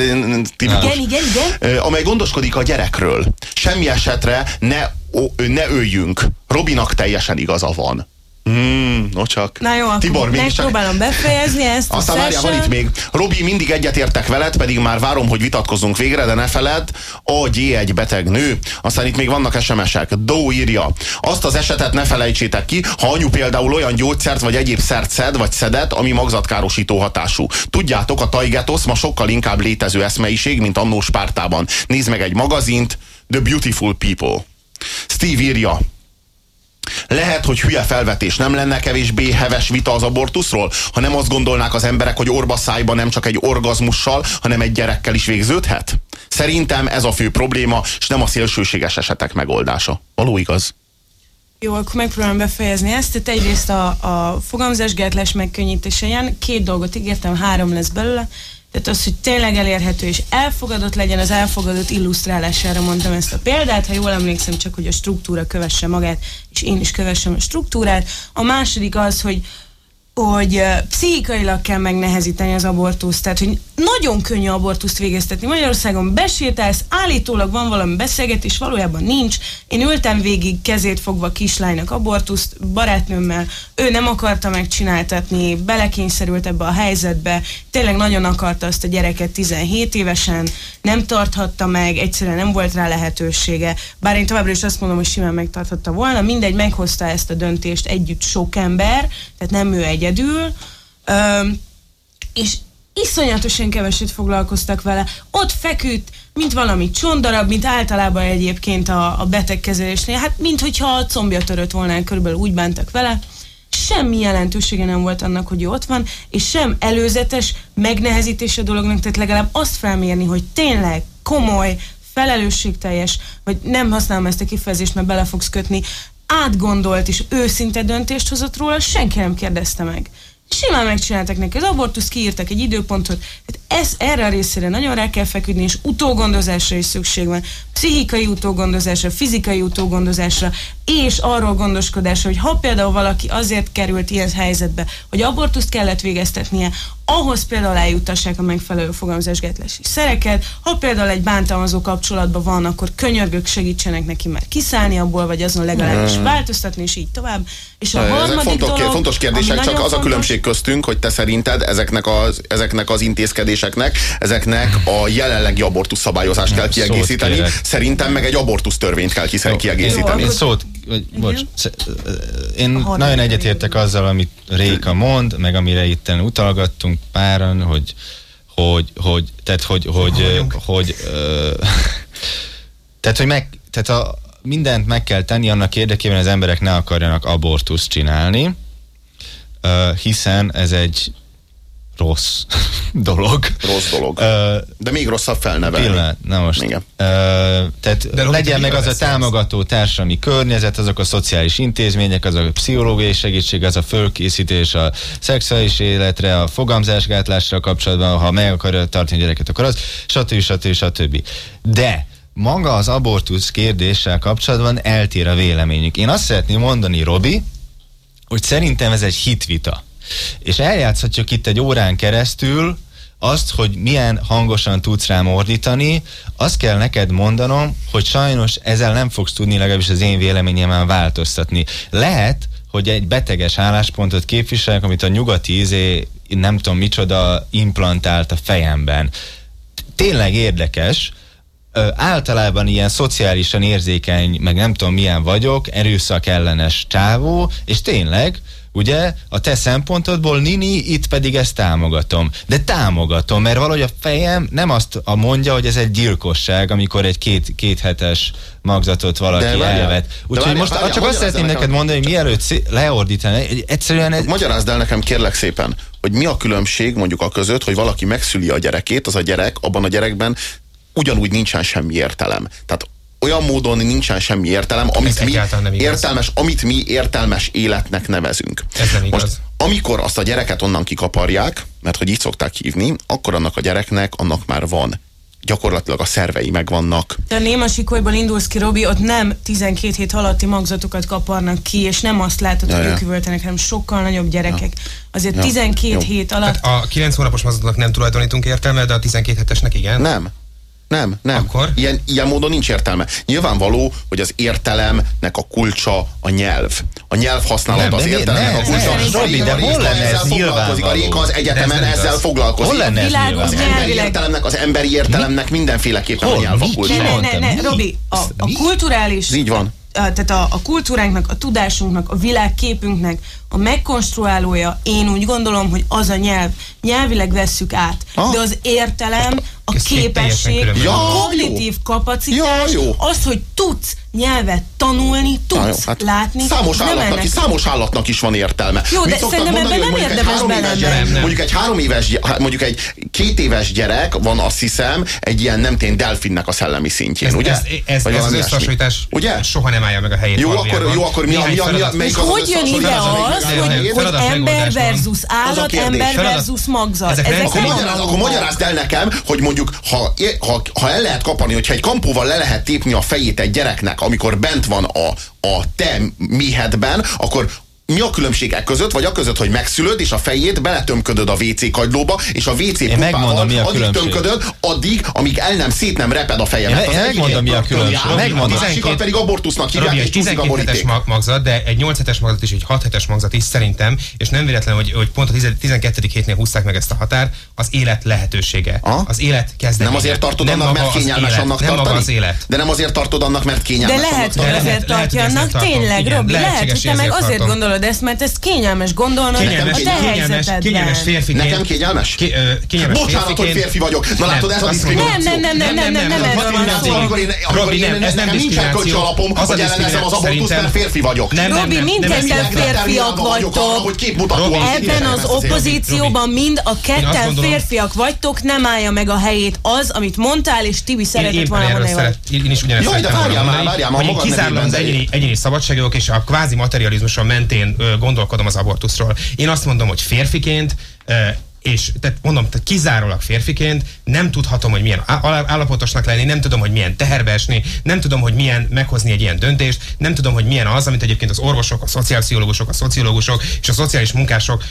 tipikus, igen, igen, igen. amely gondoskodik a gyerekről. Semmi esetre ne, ó, ne öljünk. Robinak teljesen igaza van. Mm, no csak. Na jó, Tibor, akkor megpróbálom befejezni ezt Aztán várjál, van itt még. Robi, mindig egyetértek veled, pedig már várom, hogy vitatkozzunk végre, de ne feled, a G egy beteg nő. Aztán itt még vannak SMS-ek. Dó írja. Azt az esetet ne felejtsétek ki, ha anyu például olyan gyógyszert vagy egyéb szert szed, vagy szedet, ami magzatkárosító hatású. Tudjátok, a Tajgetosz ma sokkal inkább létező eszmeiség, mint annó Spártában. Nézd meg egy magazint, The Beautiful People. Steve írja, lehet, hogy hülye felvetés nem lenne kevésbé heves vita az abortuszról, ha nem azt gondolnák az emberek, hogy orba szájba nem csak egy orgazmussal, hanem egy gyerekkel is végződhet? Szerintem ez a fő probléma, és nem a szélsőséges esetek megoldása. Való igaz? Jó, akkor megpróbálom befejezni ezt. Tehát egyrészt a, a fogamzásgátlás megkönnyítése két dolgot ígértem, három lesz belőle. Tehát az, hogy tényleg elérhető és elfogadott legyen, az elfogadott illusztrálására mondtam ezt a példát. Ha jól emlékszem, csak hogy a struktúra kövesse magát, és én is kövessem a struktúrát. A második az, hogy hogy pszichikailag kell megnehezíteni az abortuszt, tehát hogy nagyon könnyű abortuszt végeztetni. Magyarországon besétálsz, állítólag van valami beszélgetés, valójában nincs. Én ültem végig kezét fogva kislánynak abortuszt barátnőmmel, ő nem akarta megcsináltatni, belekényszerült ebbe a helyzetbe, tényleg nagyon akarta azt a gyereket 17 évesen, nem tarthatta meg, egyszerűen nem volt rá lehetősége. Bár én továbbra is azt mondom, hogy simán megtarthatta volna, mindegy, meghozta ezt a döntést együtt sok ember, tehát nem ő egyedül. Üm, és iszonyatosan keveset foglalkoztak vele. Ott feküdt, mint valami csondarab, mint általában egyébként a, a betegkezelésnél. Hát, mint hogyha a combja törött volna, körülbelül úgy bántak vele. Semmi jelentősége nem volt annak, hogy ott van, és sem előzetes megnehezítés a dolognak, tehát legalább azt felmérni, hogy tényleg komoly, felelősségteljes, vagy nem használom ezt a kifejezést, mert bele fogsz kötni, átgondolt és őszinte döntést hozott róla, senki nem kérdezte meg simán megcsináltak neki az abortusz, kiírtak egy időpontot. Tehát ez, erre a részére nagyon rá kell feküdni, és utógondozásra is szükség van. Pszichikai utógondozásra, fizikai utógondozásra, és arról gondoskodásra, hogy ha például valaki azért került ilyen helyzetbe, hogy abortuszt kellett végeztetnie, ahhoz például eljutassák a megfelelő fogamzásgátlási szereket, ha például egy bántalmazó kapcsolatban van, akkor könyörgök segítsenek neki már kiszállni abból, vagy azon legalábbis hmm. változtatni, és így tovább. És a Ezek harmadik fontos, dolog, fontos kérdések, csak az fontos, a különbség köztünk, hogy te szerinted ezeknek az, ezeknek az intézkedéseknek, ezeknek a jelenlegi abortusz szabályozást kell kiegészíteni. Szerintem meg egy abortusz törvényt kell kiegészíteni. Én szót, vagy, bocs, én nagyon egyetértek azzal, amit Réka mond, meg amire itt utalgattunk páran, hogy hogy, hogy, tehát, hogy, hogy, hogy, hogy, *laughs* tehát, hogy meg, tehát a, mindent meg kell tenni annak érdekében, az emberek ne akarjanak abortuszt csinálni, hiszen ez egy rossz *laughs* dolog. Rossz dolog. Uh, De még rosszabb felnevelni. Pillanat, na most. Igen. Uh, tehát De legyen meg az a támogató társadalmi környezet, azok a szociális intézmények, azok a pszichológiai segítség, az a fölkészítés a szexuális életre, a fogamzásgátlásra kapcsolatban, ha meg akarja tartani a gyereket, akkor az, stb. stb. stb. De maga az abortusz kérdéssel kapcsolatban eltér a véleményük. Én azt szeretném mondani, Robi, hogy szerintem ez egy hitvita. És eljátszhatjuk itt egy órán keresztül, azt, hogy milyen hangosan tudsz rám ordítani, azt kell neked mondanom, hogy sajnos ezzel nem fogsz tudni legalábbis az én véleményemen változtatni. Lehet, hogy egy beteges álláspontot képviselek, amit a nyugati izé, nem tudom micsoda implantált a fejemben. Tényleg érdekes, Ö, általában ilyen szociálisan érzékeny, meg nem tudom milyen vagyok, erőszak ellenes csávó, és tényleg, ugye, a te szempontodból Nini, itt pedig ezt támogatom. De támogatom, mert valahogy a fejem nem azt a mondja, hogy ez egy gyilkosság, amikor egy két, két hetes magzatot valaki de elvet. Úgyhogy most várjál, csak azt szeretném neked mondani, hogy mielőtt leordítani, egyszerűen ez... Magyarázd el nekem kérlek szépen, hogy mi a különbség mondjuk a között, hogy valaki megszüli a gyerekét, az a gyerek abban a gyerekben ugyanúgy nincsen semmi értelem. Tehát olyan módon nincsen semmi értelem, amit mi értelmes, amit mi értelmes életnek nevezünk. Ez nem igaz. Most, amikor azt a gyereket onnan kikaparják, mert hogy így szokták hívni, akkor annak a gyereknek annak már van gyakorlatilag a szervei megvannak. De a néma sikolyból indulsz ki, Robi, ott nem 12 hét alatti magzatokat kaparnak ki, és nem azt látod, ja, hogy ja. ők üvöltenek, hanem sokkal nagyobb gyerekek. Ja. Azért ja. 12 Jó. hét alatt... Tehát a 9 hónapos magzatnak nem tulajdonítunk értelme, de a 12 hetesnek igen? Nem. Nem, nem. Akkor? Ilyen, ilyen módon nincs értelme. Nyilvánvaló, hogy az értelemnek a kulcsa a nyelv. A nyelv használat az értelemnek a kulcsa. Nem, Robi, de hol lenne ez nyilvánvaló? A Réka az egyetemen ezzel foglalkozik. Hol lenne ez az emberi értelemnek, az emberi értelemnek mindenféleképpen a nyelv a kulcsa. Ne, ne, ne, Robi, a, a kulturális... Így van tehát a, a kultúránknak, a tudásunknak, a világképünknek a megkonstruálója, én úgy gondolom, hogy az a nyelv. Nyelvileg vesszük át. Ah. De az értelem, a Ez képesség, ja, a kognitív jó. kapacitás, ja, jó. az, hogy tudsz nyelvet tanulni, tudsz jó, hát látni. Számos állatnak, is, számos állatnak is van értelme. Jó, de szerintem ebben nem érdemes belemenni. Mondjuk egy három éves, mondjuk egy két éves gyerek van, azt hiszem, egy ilyen nem tény delfinnek a szellemi szintjén, ez, ugye? Ez, ez, ez az összehasonlítás ugye? soha nem állja meg a helyét. Jó, akkor, jó, akkor mi, a, mi, a, mi, a, melyik az Hogy jön ide az, hogy ember versus állat, ember versus magzat? Akkor magyarázd el nekem, hogy mondjuk, ha, ha, ha el lehet kapani, hogyha egy kampóval le lehet tépni a fejét egy gyereknek, amikor bent van a, a te mihedben, akkor mi a különbség e között, vagy a között, hogy megszülöd, és a fejét beletömködöd a WC kagylóba, és a WC a addig tömködöd, addig, amíg el nem szét nem reped a fejem. Én, én megmondom, mi a különbség. Megmondom. A másikat pedig abortusznak hívják, és 12 hetes magzat, de egy 8 hetes magzat is, egy 6 hetes magzat is szerintem, és nem véletlen, hogy, hogy pont a 12. hétnél húzták meg ezt a határ, az élet lehetősége. A? Az élet kezdete. Nem azért tartod nem annak, mert kényelmes annak nem tartani? az élet. De nem azért tartod annak, mert kényelmes De lehet, hogy azért tartja annak, tényleg, Robi, lehet, hogy te meg azért gondolod mondod ezt, mert ez kényelmes gondolnod kényelmes, a te kényelmes, kényelmes férfi. Nekem kényelmes? Ki, ö, kényelmes Bocsánat, hogy férfi vagyok. Na látod, ez a diszkrimináció. Nem, nem, nem, nem, nem, nem, nem, nem, nem, Amikor én, Robi, nem, ez nem nincsen kölcsi alapom, hogy ellenezem az abortuszt, mert férfi vagyok. Nem, Robi, mindketten férfiak vagytok. Ebben az opozícióban mind a ketten férfiak vagytok, nem állja meg a helyét az, amit mondtál, és Tibi szeretett volna mondani. Én is ugyanezt szerettem volna mondani, hogy én kizárólag az egyéni szabadságjogok és a kvázi materializmuson mentén gondolkodom az abortuszról. Én azt mondom, hogy férfiként és tehát mondom, tehát kizárólag férfiként nem tudhatom, hogy milyen állapotosnak lenni, nem tudom, hogy milyen teherbe esni, nem tudom, hogy milyen meghozni egy ilyen döntést, nem tudom, hogy milyen az, amit egyébként az orvosok, a szociálpszichológusok, a szociológusok és a szociális munkások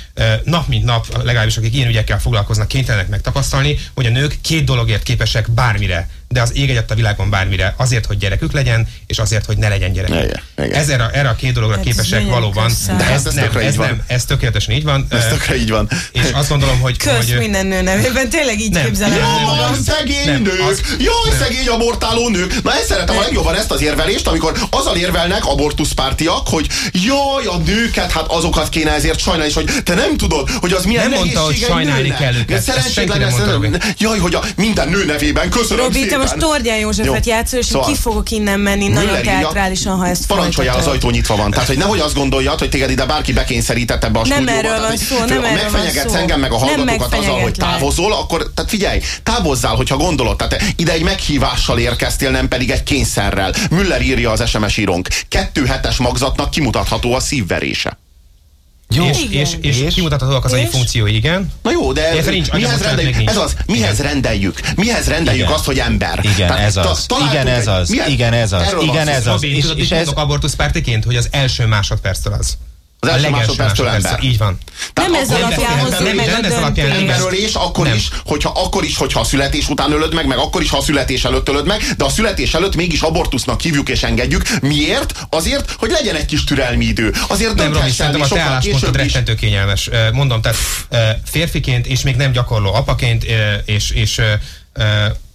nap mint nap, legalábbis akik ilyen ügyekkel foglalkoznak, kénytelenek megtapasztalni, hogy a nők két dologért képesek bármire de az ég egyet a világon bármire, azért, hogy gyerekük legyen, és azért, hogy ne legyen gyerek. Igen, igen. Ez erre, erre a két dologra ez képesek valóban. De ez, ez, nem, ez, nem, ez tökéletesen így van. Ez tökre így van. És azt gondolom, hogy... Kösz hogy, minden nő nevében, tényleg így nem, képzelem. Jaj, szegény nem, nők! Az, jaj, nem. szegény abortáló nők! Na ezt szeretem a legjobban ezt az érvelést, amikor azzal érvelnek abortuszpártiak, hogy jaj, a nőket, hát azokat kéne ezért sajnálni, és hogy te nem tudod, hogy az milyen Nem mondta, hogy sajnálni kell őket. Szerencsétlen lesz. Jaj, hogy a minden nő nevében köszönöm Robi, te most Tordján Józsefet játszol, és szóval, ki fogok innen menni nagyon teatrálisan, ha ezt Parancsoljál, az ajtó nyitva van. Tehát, hogy nehogy azt gondoljad, hogy téged ide bárki bekényszerített ebbe a nem stúdióba. Erről van szó, nem erről megfenyegetsz engem meg a hallgatókat azzal, hogy távozol, akkor tehát figyelj, távozzál, hogyha gondolod. Tehát ide egy meghívással érkeztél, nem pedig egy kényszerrel. Müller írja az SMS írónk. Kettő hetes magzatnak kimutatható a szívverése. Jó, és, és, és, és kimutathatóak az egy funkció, igen. Na jó, de ez, nincs, mihez rendeljük, nincs. ez az, mihez igen. rendeljük? Mihez rendeljük igen. azt, hogy ember? Igen, Tehát, ez az. Igen, ez az. Igen, ez az. Igen, ez az. És, és ez... abortuszpártiként, hogy az első másodperctől az. Az első másodperctől ember. Így van. Tehát nem ez alapján hozza meg nem a ez alapján emberölés, akkor nem. is, hogyha akkor is, hogyha a születés után ölöd meg, meg akkor is, ha a születés előtt ölöd meg, de a születés előtt mégis abortusznak hívjuk és engedjük. Miért? Azért, hogy legyen egy kis türelmi idő. Azért nem, Robi, szerintem a te álláspontod rettentő kényelmes. Mondom, tehát férfiként és még nem gyakorló apaként és, és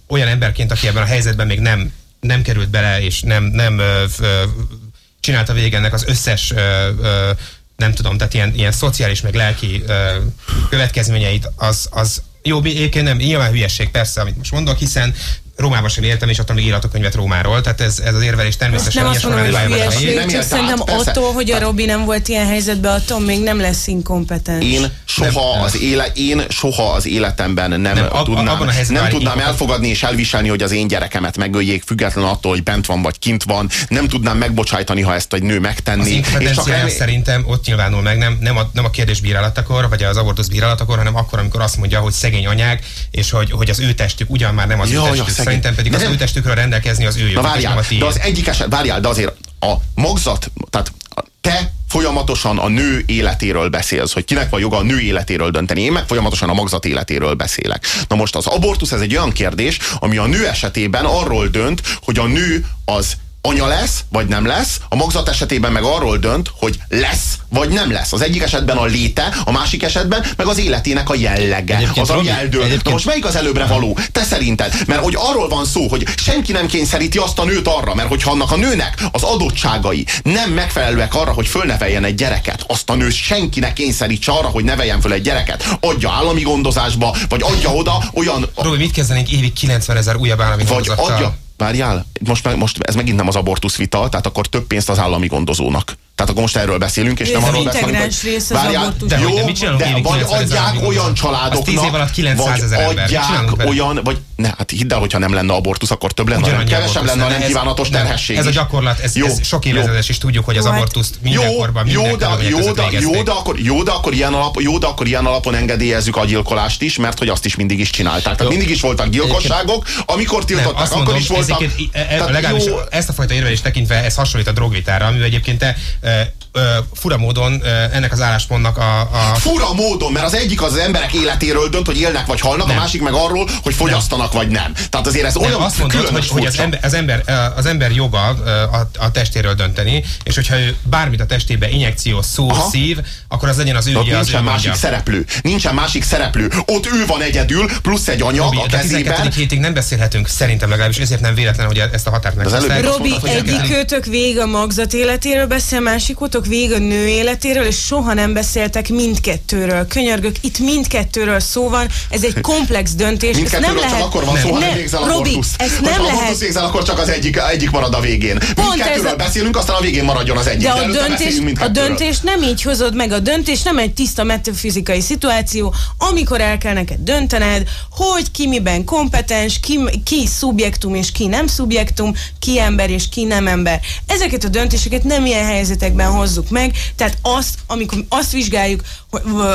olyan emberként, aki ebben a helyzetben még nem, nem került bele, és nem, nem csinálta végig ennek az összes nem tudom, tehát ilyen, ilyen szociális, meg lelki következményeit, az, az jó, egyébként nem, nyilván hülyeség persze, amit most mondok, hiszen Rómában sem éltem, és attól még írhatok könyvet Rómáról, tehát ez, ez az érvelés természetesen nem azt mondom, hogy hülyeség, csak szerintem persze. attól, hogy a Robi nem volt ilyen helyzetben, attól még nem lesz inkompetens. Én soha, nem, az, éle, én soha az életemben nem, nem tudnám, a nem tudnám elfogadni és elviselni, hogy az én gyerekemet megöljék, független attól, hogy bent van vagy kint van. Nem tudnám megbocsájtani, ha ezt egy nő megtenni. Az és csak el... szerintem ott nyilvánul meg, nem, nem, a, nem a kérdés bírálatakor, vagy az abortusz bírálatakor, hanem akkor, amikor azt mondja, hogy szegény anyák, és hogy, hogy az ő testük ugyan már nem az ő testük, Szerintem pedig de az nem. ő testükről rendelkezni az ő várjál, de az egyik eset, várjál, de azért a magzat, tehát te folyamatosan a nő életéről beszélsz, hogy kinek van joga a nő életéről dönteni. Én meg folyamatosan a magzat életéről beszélek. Na most az abortusz ez egy olyan kérdés, ami a nő esetében arról dönt, hogy a nő az anya lesz, vagy nem lesz, a magzat esetében meg arról dönt, hogy lesz, vagy nem lesz. Az egyik esetben a léte, a másik esetben meg az életének a jellege. Egyébként az, ami eldől. Egyébként... Na most melyik az előbbre való? Te szerinted? Mert hogy arról van szó, hogy senki nem kényszeríti azt a nőt arra, mert hogyha annak a nőnek az adottságai nem megfelelőek arra, hogy fölneveljen egy gyereket, azt a nő senkinek kényszerítse arra, hogy neveljen föl egy gyereket, adja állami gondozásba, vagy adja oda olyan... Robi, mit kezdenénk évig 90 ezer újabb állami vagy adja, várjál, most, most ez megint nem az abortusz vita, tehát akkor több pénzt az állami gondozónak. Tehát akkor most erről beszélünk, és nem arról beszélünk, hogy várjál, de, jó, de, mit de vagy adják olyan családoknak, vagy adják olyan, vagy ne, hát hidd el, hogyha nem lenne abortusz, akkor több lenne, hanem kevesebb lenne a nem. kívánatos terhesség. Ez a gyakorlat, ez, jó, ez sok évezredes is tudjuk, hogy az abortuszt mindenkorban, minden jó, de, jó, de, jó, de akkor, jó, de akkor ilyen alap, jó, de akkor ilyen alapon engedélyezzük a gyilkolást is, mert hogy azt is mindig is csinálták. Tehát mindig is voltak gyilkosságok, amikor tiltották, akkor is voltak. Legalábbis ezt a fajta érvelést tekintve ez hasonlít a drogvitára, ami egyébként te Uh, fura módon ennek az álláspontnak a, a... Fura módon, mert az egyik az, az emberek életéről dönt, hogy élnek vagy halnak, nem. a másik meg arról, hogy fogyasztanak nem. vagy nem. Tehát azért ez nem, olyan azt mondod, hogy, hogy az, ember, az, ember, az ember joga a, a testéről dönteni, és hogyha ő bármit a testébe injekció szó, Aha. szív, akkor az legyen az ő ügye, az nincsen másik mondja. szereplő. Nincsen másik szereplő. Ott ő van egyedül, plusz egy anyag Robi, a kezében. A hétig nem beszélhetünk, szerintem legalábbis, ezért nem véletlen, hogy ezt a határt meg. Robi, egyik kötök vég a magzat életéről beszél, másik vég a nő életéről, és soha nem beszéltek mindkettőről. Könyörgök, itt mindkettőről szó van, ez egy komplex döntés. Mindkettőről nem csak lehet, akkor van nem, szó, ha nem végzel Robi, ezt nem ha lehet. végzel, akkor csak az egyik, egyik marad a végén. Pont mindkettőről ez beszélünk, aztán a végén maradjon az egyik. De, de a, döntés, a döntés nem így hozod meg, a döntés nem egy tiszta metafizikai szituáció, amikor el kell neked döntened, hogy ki miben kompetens, ki, ki szubjektum és ki nem szubjektum, ki ember és ki nem ember. Ezeket a döntéseket nem ilyen helyzetekben hozzuk vizsgáljuk meg, tehát azt, amikor azt vizsgáljuk,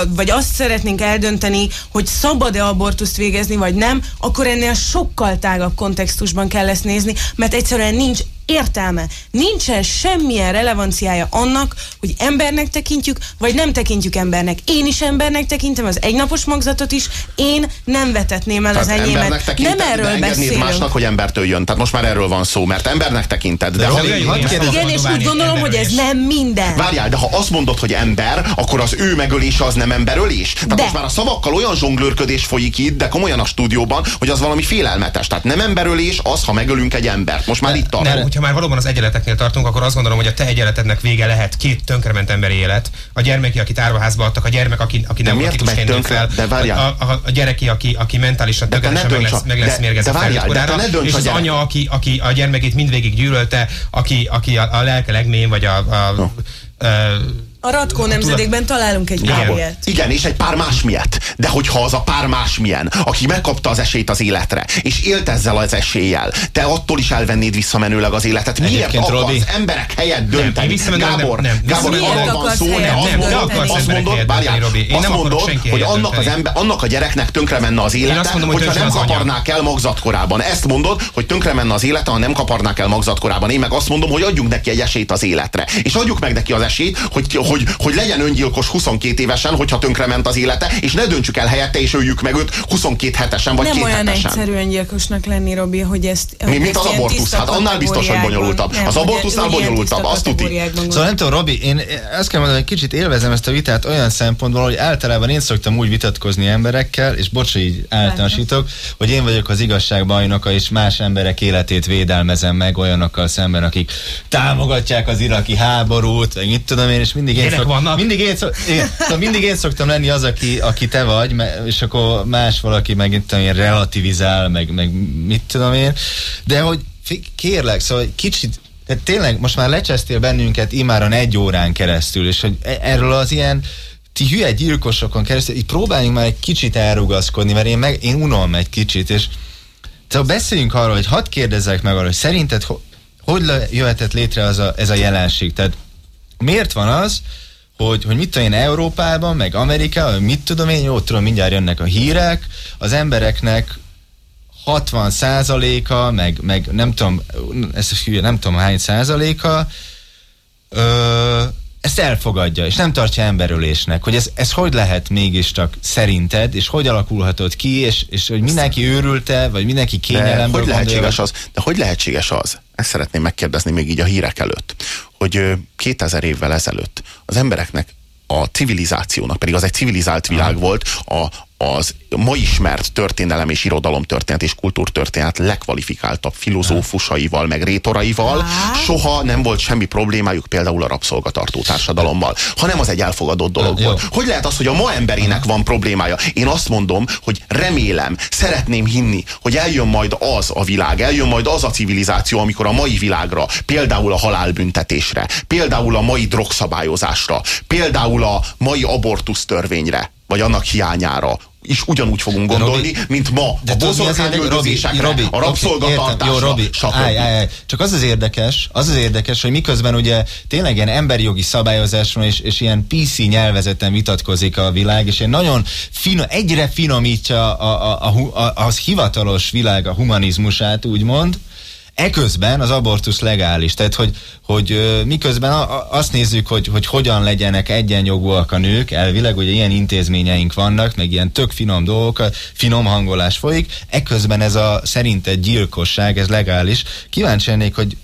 vagy azt szeretnénk eldönteni, hogy szabad-e abortuszt végezni, vagy nem, akkor ennél sokkal tágabb kontextusban kell ezt nézni, mert egyszerűen nincs értelme. Nincsen semmilyen relevanciája annak, hogy embernek tekintjük, vagy nem tekintjük embernek. Én is embernek tekintem az egynapos magzatot is, én nem vetetném el Tehát az enyémet. Nem erről beszélünk. másnak, hogy embertől jön. Tehát most már erről van szó, mert embernek tekinted. De, de ha, igen, és úgy gondolom, hogy ez nem minden. Várjál, de ha azt mondod, hogy ember, akkor az ő megölése az nem emberölés. Tehát de. most már a szavakkal olyan zsonglőrködés folyik itt, de komolyan a stúdióban, hogy az valami félelmetes. Tehát nem emberölés az, ha megölünk egy embert. Most már itt tartunk hogyha már valóban az egyenleteknél tartunk, akkor azt gondolom, hogy a te egyenletednek vége lehet két tönkrement emberi élet. A gyermeki, akit árvaházba adtak, a gyermek, aki, aki nem akikusként nőtt fel, de a, a, a, gyereki, aki, aki mentálisan tökéletesen meg lesz, meg lesz mérgezve felnőtt és az anya, aki, aki a gyermekét mindvégig gyűlölte, aki, aki a, a lelke legmélyén, vagy a, a, a, a a Ratkó nemzedékben találunk egy pár ilyet. Igen, és egy pár más miatt. De hogyha az a pár más milyen, aki megkapta az esélyt az életre, és élt ezzel az eséllyel, te attól is elvennéd visszamenőleg az életet. Miért akarsz Robi? emberek helyett dönteni? Nem, Gábor, nem, nem, Gábor, arról van szó, nem, nem, nem, azt mondod, várjál, azt mondod, hogy annak, az ember, annak a gyereknek tönkre menne az élete, hogyha nem kaparnák el magzatkorában. Ezt mondod, hogy tönkre menne az élete, ha nem kaparnák el magzatkorában. Én meg azt mondom, hogy adjunk neki egy esélyt az életre. És adjuk meg neki az esélyt, hogy hogy, hogy legyen öngyilkos 22 évesen, hogyha tönkrement az élete, és ne döntsük el helyette, és öljük meg őt 22 hetesen, vagy Nem két olyan hetesen. egyszerű öngyilkosnak lenni, Robi, hogy ezt... Mi, mint ezt az abortusz, hát annál biztos, hogy bonyolultabb. Nem, Az hogy abortusznál bonyolultabb, azt tuti. kategóriákban Szóval nem tudom, Robi, én azt kell mondani, hogy kicsit élvezem ezt a vitát olyan szempontból, hogy általában én szoktam úgy vitatkozni emberekkel, és bocs, hogy így általánosítok, hogy én vagyok az igazság bajnoka, és más emberek életét védelmezem meg olyanokkal szemben, akik támogatják az iraki háborút, meg mit tudom én, és mindig én, Ilyenek vannak? mindig én, szok, én, szóval mindig én szoktam lenni az, aki, aki te vagy, és akkor más valaki meg tudom én, relativizál, meg, meg mit tudom én, de hogy kérlek, szóval kicsit tehát tényleg most már lecsesztél bennünket imáron egy órán keresztül, és hogy e- erről az ilyen ti hülye gyilkosokon keresztül, így próbáljunk már egy kicsit elrugaszkodni, mert én, meg, én unom egy kicsit, és szóval beszéljünk arról, hogy hadd kérdezzek meg arról, hogy szerinted ho, hogy jöhetett létre az a, ez a jelenség? Tehát miért van az, hogy, hogy mit tudom én Európában, meg Amerikában, mit tudom én, jó, tudom, mindjárt jönnek a hírek, az embereknek 60 százaléka, meg, meg nem tudom, ez hülye, nem tudom hány százaléka, ö, ezt elfogadja, és nem tartja emberölésnek, hogy ez, ez hogy lehet mégiscsak szerinted, és hogy alakulhatott ki, és, és hogy mindenki őrülte, vagy mindenki De kényelemből hogy gondolja, lehetséges az? De hogy lehetséges az? Ezt szeretném megkérdezni még így a hírek előtt, hogy ö, 2000 évvel ezelőtt az embereknek a civilizációnak, pedig az egy civilizált világ volt, a, az ma ismert történelem és irodalomtörténet és kultúrtörténet legkvalifikáltabb filozófusaival, meg rétoraival soha nem volt semmi problémájuk például a rabszolgatartó társadalommal, hanem az egy elfogadott dolog volt. Hogy lehet az, hogy a ma emberének van problémája? Én azt mondom, hogy remélem, szeretném hinni, hogy eljön majd az a világ, eljön majd az a civilizáció, amikor a mai világra, például a halálbüntetésre, például a mai drogszabályozásra, például a mai abortusz törvényre, vagy annak hiányára is ugyanúgy fogunk gondolni, Robi, mint ma De a érdekes? bozorkányüldözésekre, Robi, a rabszolgatartásra. Jó, Robi, állj, állj, állj. Csak az az érdekes, az az érdekes, hogy miközben ugye tényleg ilyen emberi jogi szabályozásról és, és ilyen PC nyelvezeten vitatkozik a világ, és ilyen nagyon finom, egyre finomítja a, a, a, a, az hivatalos világ a humanizmusát, úgymond, Eközben az abortusz legális, tehát hogy, hogy miközben azt nézzük, hogy, hogy hogyan legyenek egyenjogúak a nők, elvileg ugye ilyen intézményeink vannak, meg ilyen tök finom dolgok, finom hangolás folyik, eközben ez a szerinted gyilkosság, ez legális. Kíváncsi lennék, hogy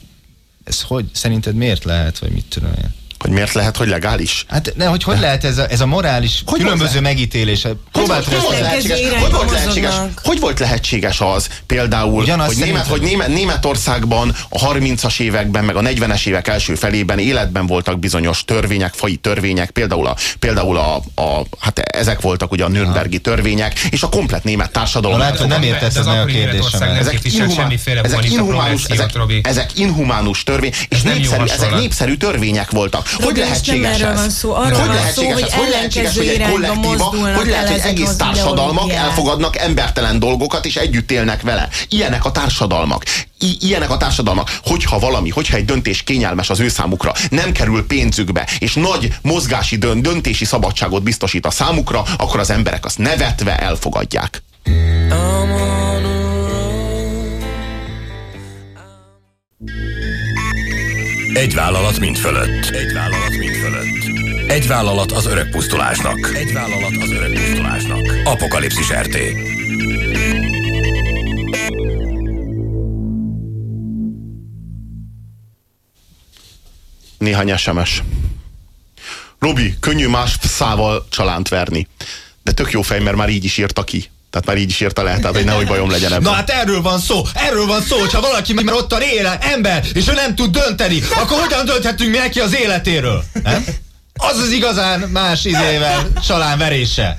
ez hogy, szerinted miért lehet, vagy mit tudom én? Hogy miért lehet, hogy legális? Hát ne, hogy hogy lehet ez a, ez a morális Hogy különböző volt megítélése? Hogy volt, hogy, lehetséges, hogy, volt lehetséges, hogy volt lehetséges az például, Ugyanaz hogy, német, hogy német, Németországban a 30-as években, meg a 40-es évek első felében életben voltak bizonyos törvények, fai törvények, például a, például a, a hát ezek voltak ugye a Nürnbergi törvények, és a komplet német társadalom Na, látod, nem az meg a kérdésemet. Ezek, inhumán, semmiféle ezek, inhumánus, ezek, ezek inhumánus törvény, és népszerű, ezek népszerű törvények voltak. Hogy lehetséges nem erről ez? van szó, arról hogy van lehetséges szó, ez? hogy lehetséges, hogy egy kollektíva, hogy lehet, hogy egész társadalmak elfogadnak embertelen dolgokat, és együtt élnek vele. Ilyenek a társadalmak. I- ilyenek a társadalmak. Hogyha valami, hogyha egy döntés kényelmes az ő számukra, nem kerül pénzükbe, és nagy mozgási dönt, döntési szabadságot biztosít a számukra, akkor az emberek azt nevetve elfogadják. Egy vállalat mind fölött. Egy vállalat mind fölött. Egy vállalat az öreg pusztulásnak. Egy vállalat az öreg pusztulásnak. Apokalipszis RT. Néhány SMS. Robi, könnyű más szával csalánt verni. De tök jó fej, mert már így is írta ki. Tehát már így is írta le, tehát hogy nehogy bajom legyen ebben. Na hát erről van szó, erről van szó, hogyha valaki már ott a éle, ember, és ő nem tud dönteni, akkor hogyan dönthetünk mi neki az életéről? Nem? Az az igazán más idével csalánverése.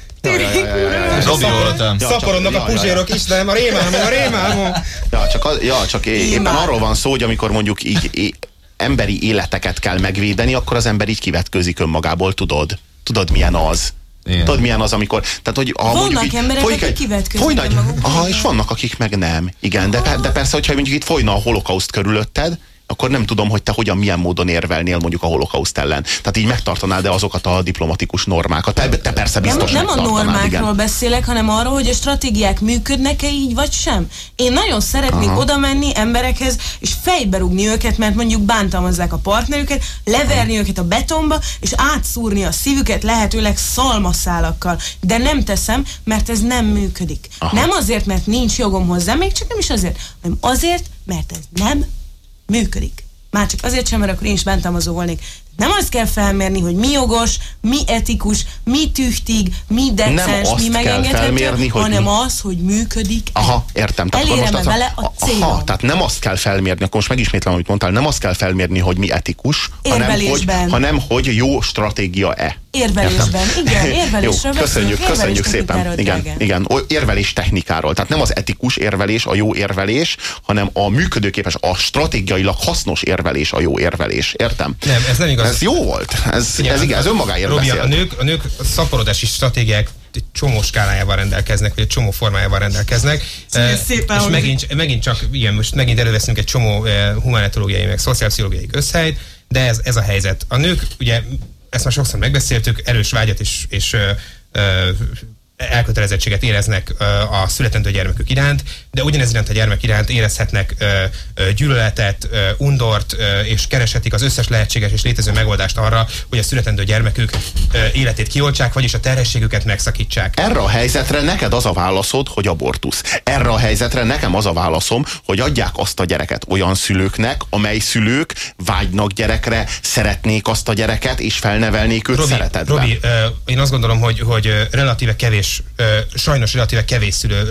Robi voltam. Ja, Szaporodnak a puzsérok, Istenem, a rémálmom, a rémálmom. Ja, csak, az, ja, csak é- éppen arról van szó, hogy amikor mondjuk így é- emberi életeket kell megvédeni, akkor az ember így kivetkőzik önmagából, tudod? Tudod, milyen az? Igen. Tudod, milyen az, amikor... Tehát, hogy, ha Vannak mondjuk emberek, folyik akik egy- önmagukból, Aha, és vannak, akik meg nem. Igen, de, de persze, hogyha mondjuk itt folyna a holokauszt körülötted, akkor nem tudom, hogy te hogyan, milyen módon érvelnél mondjuk a holokauszt ellen. Tehát így megtartanád de azokat a diplomatikus normákat. Te, te persze biztos Nem, nem a normákról igen. beszélek, hanem arról, hogy a stratégiák működnek-e így, vagy sem. Én nagyon szeretnék Aha. oda menni emberekhez, és fejbe rúgni őket, mert mondjuk bántalmazzák a partnerüket, leverni Aha. őket a betonba, és átszúrni a szívüket lehetőleg szalmaszálakkal. De nem teszem, mert ez nem működik. Aha. Nem azért, mert nincs jogom hozzá, még csak nem is azért, hanem azért, mert ez nem működik. Már csak azért sem, mert akkor én is bántalmazó volnék. Nem azt kell felmérni, hogy mi jogos, mi etikus, mi tüchtig, mi decens, mi megengedhető, hanem hogy... az, hogy működik. Aha, értem. Tehát Elérem most vele a célom. Aha, tehát nem azt kell felmérni, akkor most megismétlem, amit mondtál, nem azt kell felmérni, hogy mi etikus, hanem hogy, hanem hogy jó stratégia-e. Érvelésben, Értem. igen, *laughs* érvelésről Jó, köszönjük, köszönjük szépen. Igen, igen, érvelés technikáról. Tehát nem az etikus érvelés a jó érvelés, hanem a működőképes, a stratégiailag hasznos érvelés a jó érvelés. Értem? Nem, ez nem igaz. Ez jó volt. Ez, igen, ez, igen, ez önmagáért Robi, a nők, a nők szaporodási stratégiák egy csomó skálájával rendelkeznek, vagy egy csomó formájával rendelkeznek. Szépen, és megint, megint csak, igen, most megint előveszünk egy csomó humanetológiai, meg szociálpszichológiai közhelyt, de ez, ez a helyzet. A nők ugye ezt már sokszor megbeszéltük, erős vágyat és, és ö, elkötelezettséget éreznek a születendő gyermekük iránt, de ugyanez iránt a gyermek iránt érezhetnek gyűlöletet, undort, és kereshetik az összes lehetséges és létező megoldást arra, hogy a születendő gyermekük életét kioltsák, vagyis a terhességüket megszakítsák. Erre a helyzetre neked az a válaszod, hogy abortusz. Erre a helyzetre nekem az a válaszom, hogy adják azt a gyereket olyan szülőknek, amely szülők vágynak gyerekre, szeretnék azt a gyereket, és felnevelnék őt Robi, szeretetben. Robi, én azt gondolom, hogy, hogy relatíve kevés kevés, sajnos relatíve kevés szülő,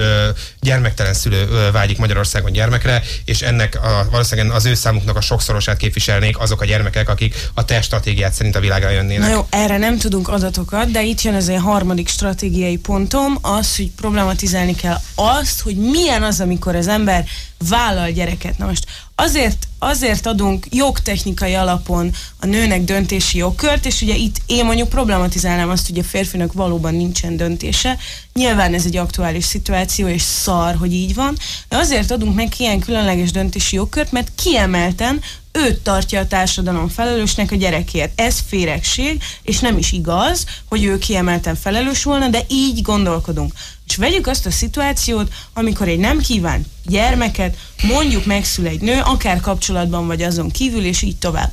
gyermektelen szülő vágyik Magyarországon gyermekre, és ennek a, valószínűleg az ő számuknak a sokszorosát képviselnék azok a gyermekek, akik a te stratégiát szerint a világra jönnének. Na jó, erre nem tudunk adatokat, de itt jön az egy harmadik stratégiai pontom, az, hogy problematizálni kell azt, hogy milyen az, amikor az ember vállal gyereket. Na most azért, azért adunk jogtechnikai alapon a nőnek döntési jogkört, és ugye itt én mondjuk problematizálnám azt, hogy a férfinak valóban nincsen döntése. Nyilván ez egy aktuális szituáció, és szar, hogy így van, de azért adunk neki ilyen különleges döntési jogkört, mert kiemelten őt tartja a társadalom felelősnek a gyerekért. Ez féregség, és nem is igaz, hogy ő kiemelten felelős volna, de így gondolkodunk. És vegyük azt a szituációt, amikor egy nem kívánt gyermeket mondjuk megszül egy nő, akár kapcsolatban vagy azon kívül, és így tovább.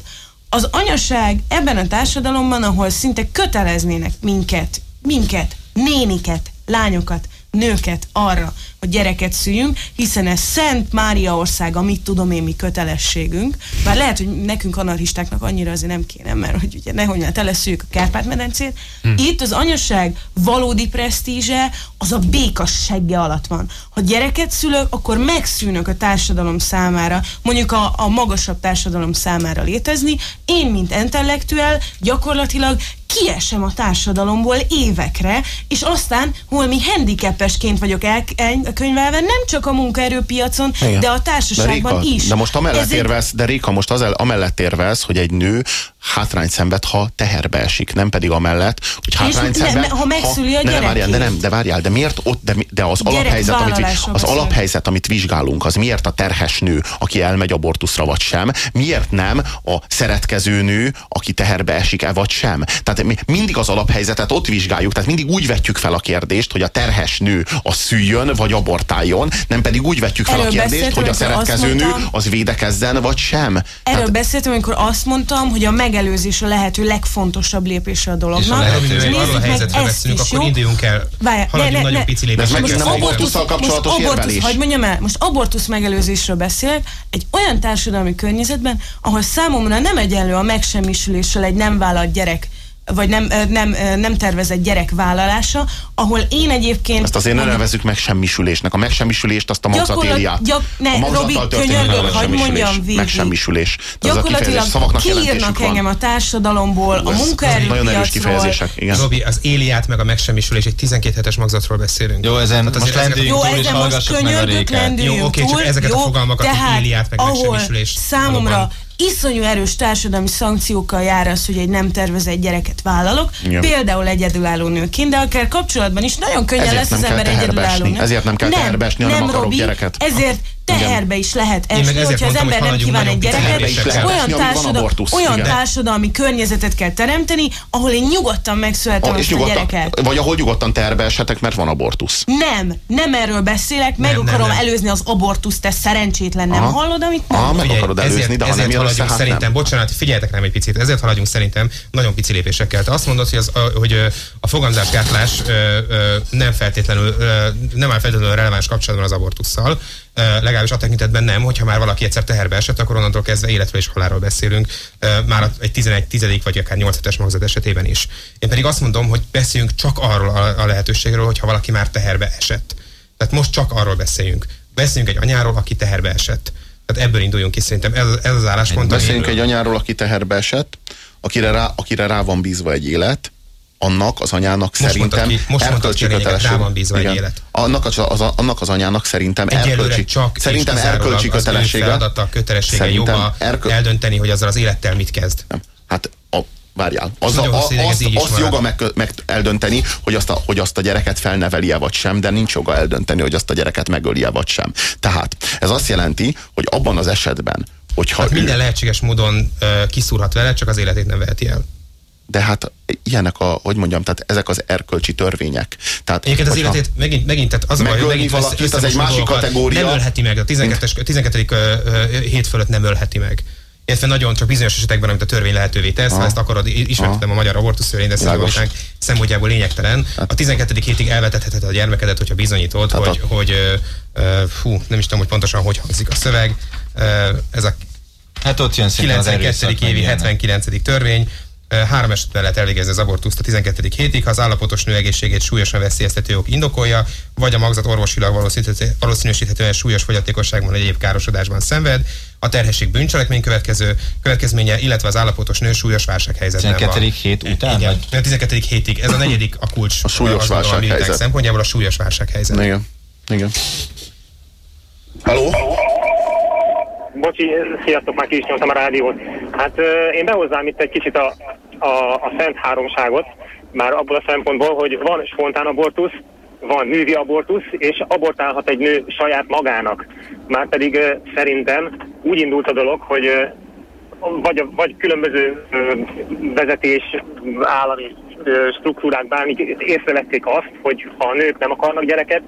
Az anyaság ebben a társadalomban, ahol szinte köteleznének minket, minket, néniket, lányokat, nőket arra, hogy gyereket szüljünk, hiszen ez Szent Mária ország, amit tudom én mi kötelességünk. Bár lehet, hogy nekünk anarchistáknak annyira azért nem kéne, mert hogy ugye nehogy már teleszüljük a Kárpát-medencét. Hm. Itt az anyaság valódi presztízse az a békas segge alatt van. Ha gyereket szülök, akkor megszűnök a társadalom számára, mondjuk a, a magasabb társadalom számára létezni. Én, mint intellektuel, gyakorlatilag kiesem a társadalomból évekre, és aztán holmi handicapesként vagyok el, el, könyvelve nem csak a munkaerőpiacon, Igen. de a társaságban de Réka, is. De most amellett Ezért... érvelsz, de Réka, most az el, amellett érvelsz, hogy egy nő hátrány szenved, ha teherbe esik, nem pedig amellett, hogy hátrány szenved. ha megszüli ha, a ne, várjál, de nem, de várjál, de miért ott, de, de az alaphelyzet, amit, az alaphelyzet, amit vizsgálunk, az miért a terhes nő, aki elmegy abortuszra vagy sem, miért nem a szeretkező nő, aki teherbe esik-e vagy sem. Tehát mindig az alaphelyzetet ott vizsgáljuk, tehát mindig úgy vetjük fel a kérdést, hogy a terhes nő az szüljön, vagy abortáljon, nem pedig úgy vetjük fel Erről a kérdést, hogy a szeretkező nő az védekezzen, vagy sem. Erről tehát, beszéltem, amikor azt mondtam, hogy a megelőzés a lehető legfontosabb lépése a dolognak. És a lehetőség arról a helyzetre beszélünk, akkor induljunk el, Várjál, haladjunk ne, ne, nagyon pici lépésre. Ez nem abortusszal kapcsolatos most abortusz. Hogy mondjam el, most abortusz megelőzésről beszélek, egy olyan társadalmi környezetben, ahol számomra nem egyenlő a megsemmisüléssel egy nem vállalt gyerek vagy nem, nem, nem tervezett gyerek vállalása, ahol én egyébként... Ezt azért ne nevezzük megsemmisülésnek. A megsemmisülést azt a magzat éli át. Gyak, ne, a Robi, könyörgök, hagyd mondjam végig. Megsemmisülés. De Gyakorlatilag kiírnak engem a társadalomból, a munkaerőpiacról. Igen. Robi, az éli át meg a megsemmisülés, egy 12 hetes magzatról beszélünk. Jó, ezen hát most lendüljünk túl, és hallgassuk meg a réket. Jó, oké, csak ezeket a fogalmakat, hogy éli át meg megsemmisülés. Számomra iszonyú erős társadalmi szankciókkal jár az, hogy egy nem tervezett gyereket vállalok, ja. például egyedülálló nőként, de akár kapcsolatban is nagyon könnyen ezért lesz az ember egyedülálló nő. Ezért nem kell nem, teherbesni, hanem nem, akarok Robi, gyereket. Ezért teherbe is lehet esni, hogyha az ember nem kíván egy gyereket, olyan, társadal, olyan társadalmi környezetet kell teremteni, ahol én nyugodtan megszületem oh, azt a gyereket. Vagy ahol nyugodtan terbe esetek, mert van abortusz. Nem, nem erről beszélek, meg nem, akarom nem, nem. előzni az abortuszt, te szerencsétlen, nem Aha. hallod, amit nem? Aha, meg Figyelj, akarod előzni, ezért, de ha nem jön össze, hát szerintem, nem. bocsánat, figyeljetek rám egy picit, ezért haladjunk szerintem nagyon pici lépésekkel. Te azt mondod, hogy, az, hogy a fogamzásgátlás nem feltétlenül, nem áll feltétlenül releváns kapcsolatban az abortussal, legalábbis a tekintetben nem, hogyha már valaki egyszer teherbe esett, akkor onnantól kezdve életről és halálról beszélünk, már egy 11 tizedik vagy akár 8 es magzat esetében is. Én pedig azt mondom, hogy beszéljünk csak arról a lehetőségről, hogyha valaki már teherbe esett. Tehát most csak arról beszéljünk. Beszéljünk egy anyáról, aki teherbe esett. Tehát ebből induljunk ki szerintem. Ez, ez az álláspont. Beszéljünk egy anyáról, aki teherbe esett, akire rá, akire rá van bízva egy élet, annak az anyának most szerintem ki, most erkölcsi kötelessége. van bízva egy élet. Annak az, az, annak az anyának szerintem Egyelőre erkölcsi, csak szerintem erkölcsi kötelessége. feladata, kötelessége, joga erköl... eldönteni, hogy azzal az élettel mit kezd. Nem. Hát a, várjál, az, a, a, azt, azt joga meg, meg eldönteni, hogy azt, a, hogy azt a gyereket felneveli-e vagy sem, de nincs joga eldönteni, hogy azt a gyereket megöli-e vagy sem. Tehát ez azt jelenti, hogy abban az esetben, hogyha hát ő... minden lehetséges módon uh, kiszúrhat vele, csak az életét nem veheti el de hát ilyenek a, hogy mondjam, tehát ezek az erkölcsi törvények. Tehát, Egyébként az életét megint, megint tehát az a baj, hogy megint valakit, az egy másik kategória. Nem ölheti meg, a 12. 12. hét fölött nem ölheti meg. Illetve nagyon csak bizonyos esetekben, amit a törvény lehetővé tesz, ha ezt akarod, ismertem a magyar abortusz törvény, de szempontjából, szempontjából lényegtelen. Hát. A 12. hétig elvetetheted a gyermekedet, hogyha bizonyítod, hát hogy, a... hogy uh, fú, nem is tudom, hogy pontosan hogy hangzik a szöveg. Uh, ez a Hát ott jön 92. évi 79. törvény, Három esetben lehet elvégezni az abortuszt a 12. hétig, ha az állapotos nő egészségét súlyosan veszélyeztető ok indokolja, vagy a magzat orvosilag valószínűsíthetően súlyos fogyatékosságban vagy egyéb károsodásban szenved, a terhesség bűncselekmény következő, következménye, illetve az állapotos nő súlyos válsághelyzetben 12. van. hét után? Igen, a 12. hétig. Ez a negyedik a kulcs. A súlyos válsághelyzet. szempontjából a súlyos válsághelyzet. Igen. Igen. Halló? Bocsi, sziasztok, már ki is nyomtam a rádiót. Hát én behoznám itt egy kicsit a, a, a szent háromságot, már abból a szempontból, hogy van spontán abortusz, van művi abortusz, és abortálhat egy nő saját magának. Már pedig szerintem úgy indult a dolog, hogy vagy, vagy különböző vezetés, állami struktúrák bármit észrevették azt, hogy ha a nők nem akarnak gyereket,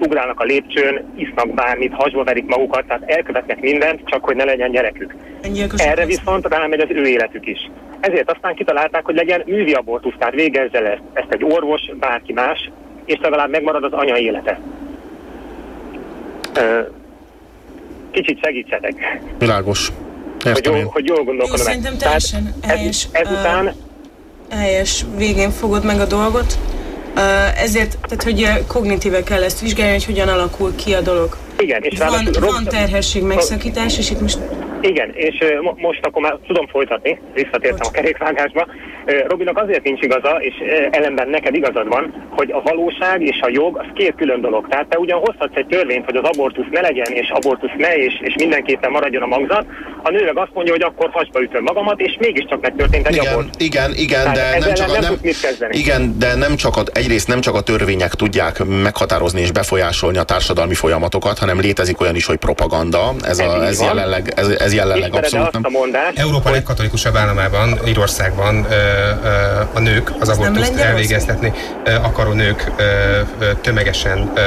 ugrálnak a lépcsőn, isznak bármit, hasba verik magukat, tehát elkövetnek mindent, csak hogy ne legyen gyerekük. Erre viszont rámegy az ő életük is. Ezért aztán kitalálták, hogy legyen művi abortusz, tehát végezze le ezt egy orvos, bárki más, és legalább megmarad az anya élete. Kicsit segítsetek. Világos. Hogy, jól, hogy jól gondolkodom. Szerintem teljesen helyes. Ez, ezután... Uh, helyes végén fogod meg a dolgot. Ezért, tehát hogy kognitíve kell ezt vizsgálni, hogy hogyan alakul ki a dolog. Igen, és van, van terhesség megszakítás, és itt most igen, és mo- most akkor már tudom folytatni, visszatértem a kerékvágásba. Robinak azért nincs igaza, és ellenben neked igazad van, hogy a valóság és a jog az két külön dolog. Tehát te ugyan hozhatsz egy törvényt, hogy az abortusz ne legyen, és abortusz ne, és, és mindenképpen maradjon a magzat, a nő meg azt mondja, hogy akkor hasba ütöm magamat, és mégiscsak megtörtént egy igen, abortusz. Igen, igen, de nem csak, a, nem, nem igen, de nem csak a, egyrészt nem csak a törvények tudják meghatározni és befolyásolni a társadalmi folyamatokat, hanem létezik olyan is, hogy propaganda. Ez, ez, a, ez jelenleg, ez, ez jelenleg abszolút nem. Mondást, Európa hogy... legkatolikusabb államában, Írországban ö, ö, a nők az abortuszt elvégeztetni ö, akaró nők ö, ö, tömegesen ö,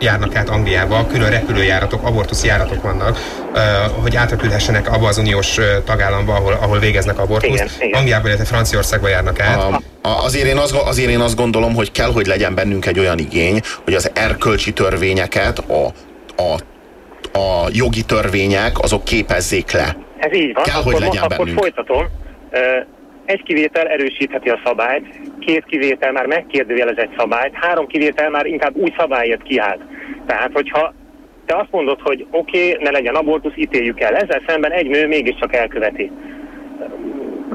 járnak át Angliába, külön repülőjáratok, abortuszjáratok vannak, uh, hogy átrepülhessenek abba az uniós tagállamba, ahol, ahol végeznek abortuszt. Igen, igen. Angliába, illetve Franciaországba járnak át. A, a, azért, én azt, azért én azt gondolom, hogy kell, hogy legyen bennünk egy olyan igény, hogy az erkölcsi törvényeket, a, a a jogi törvények azok képezzék le. Ez így van. Kell, akkor, hogy legyen akkor bennünk. folytatom. Egy kivétel erősítheti a szabályt, két kivétel már megkérdőjelez egy szabályt, három kivétel már inkább új szabályért kiállt. Tehát, hogyha te azt mondod, hogy oké, okay, ne legyen abortusz, ítéljük el. Ezzel szemben egy nő mégiscsak elköveti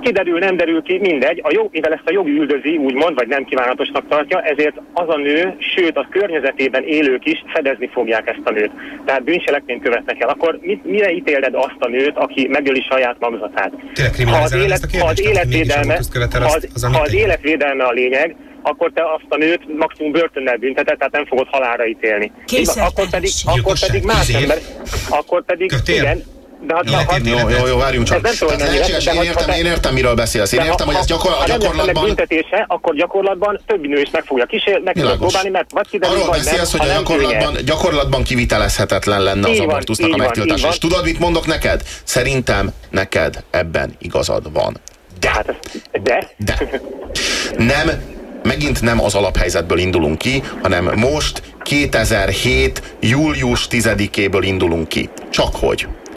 kiderül, nem derül ki, mindegy. A jog, mivel ezt a jog üldözi, úgymond, vagy nem kívánatosnak tartja, ezért az a nő, sőt a környezetében élők is fedezni fogják ezt a nőt. Tehát bűncselekményt követnek el. Akkor mit, mire ítéled azt a nőt, aki megöli saját magzatát? Ha az, élet, ha az életvédelme, ha az, ha az életvédelme a lényeg, akkor te azt a nőt maximum börtönnel bünteted, tehát nem fogod halára ítélni. Akkor pedig, akkor pedig más ember, akkor pedig Kötél. igen, de hát, ha, jó, jó, jó, várjunk csak. Ez nem Tehát lehetséges, én értem, én értem, miről beszélsz. Én értem, hogy ez gyakor, ha gyakorlatban... büntetése, akkor gyakorlatban több nő is meg fogja kísérni, meg fogja próbálni, mert vagy kiderül, Arról beszélsz, hogy a gyakorlatban, gyakorlatban kivitelezhetetlen lenne az abortusznak a megtiltása. És tudod, mit mondok neked? Szerintem neked ebben igazad van. De. Hát, de? De. Nem megint nem az alaphelyzetből indulunk ki, hanem most 2007. július 10-éből indulunk ki. Csak hogy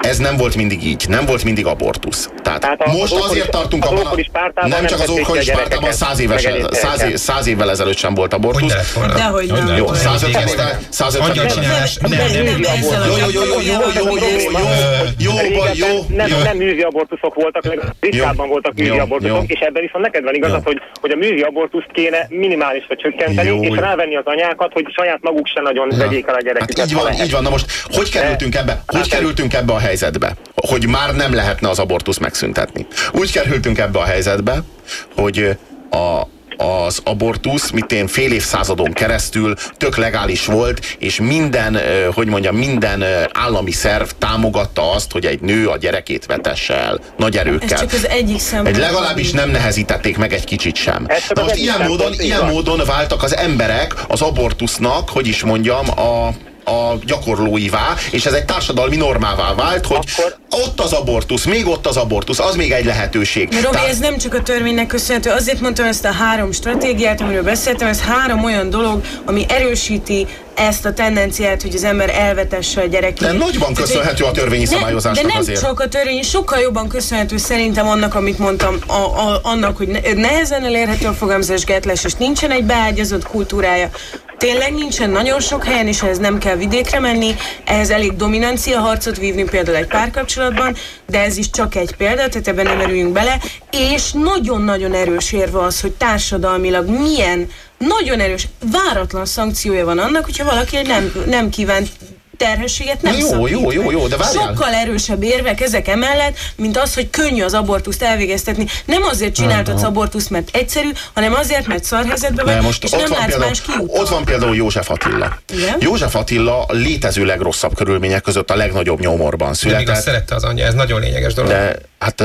ez nem volt mindig így, nem volt mindig abortusz. Tehát, Tehát a, most azért is, tartunk abban, a, nem csak az ókori spártában, száz, éves, száz, év, száz évvel ezelőtt sem volt abortusz. Dehogy nem. Jó, 150 150 Jó, jó, jó, jó, jó, jó, jó, jó, jó, nem művi abortuszok voltak, meg ritkában voltak művi abortuszok, és ebben viszont neked van igazad, hogy, hogy a művi abortuszt kéne minimálisra csökkenteni, és rávenni az anyákat, hogy saját maguk se nagyon vegyék el a gyereküket. Hát így van, így van. Na most, hogy kerültünk ebbe? Hogy kerültünk ebbe a helyzetbe, hogy már nem lehetne az abortusz megszüntetni. Úgy kerültünk ebbe a helyzetbe, hogy a, az abortusz, mint én fél évszázadon keresztül tök legális volt, és minden, hogy mondjam, minden állami szerv támogatta azt, hogy egy nő a gyerekét vetesse el nagy erőkkel. Ez csak az egyik szempont. Egy legalábbis nem nehezítették meg egy kicsit sem. Na most ilyen módon, ilyen módon váltak az emberek az abortusznak, hogy is mondjam, a, a gyakorlóivá, és ez egy társadalmi normává vált, hogy Akkor... ott az abortusz, még ott az abortusz, az még egy lehetőség. De Robi, Tehát... ez nem csak a törvénynek köszönhető, azért mondtam ezt a három stratégiát, amiről beszéltem, ez három olyan dolog, ami erősíti ezt a tendenciát, hogy az ember elvetesse a gyerekét. De nagyban köszönhető a törvényi szabályozásnak De nem azért. csak a törvény, sokkal jobban köszönhető szerintem annak, amit mondtam, a, a, annak, hogy nehezen elérhető a fogamzásgátlás, és nincsen egy beágyazott kultúrája. Tényleg nincsen nagyon sok helyen, és ez nem kell vidékre menni, ehhez elég dominancia harcot vívni például egy párkapcsolatban, de ez is csak egy példa, tehát ebben nem erőjünk bele, és nagyon-nagyon erős érve az, hogy társadalmilag milyen nagyon erős, váratlan szankciója van annak, hogyha valaki nem, nem kívánt terhességet nem jó, jó, jó, jó, de várjál. Sokkal erősebb érvek ezek emellett, mint az, hogy könnyű az abortuszt elvégeztetni. Nem azért csináltad az abortuszt, mert egyszerű, hanem azért, mert szarhelyzetben vagy, most és nem látsz például, más Ott van például József Attila. Igen? József Attila létező legrosszabb körülmények között a legnagyobb nyomorban született. De még azt szerette az anyja, ez nagyon lényeges dolog. De Hát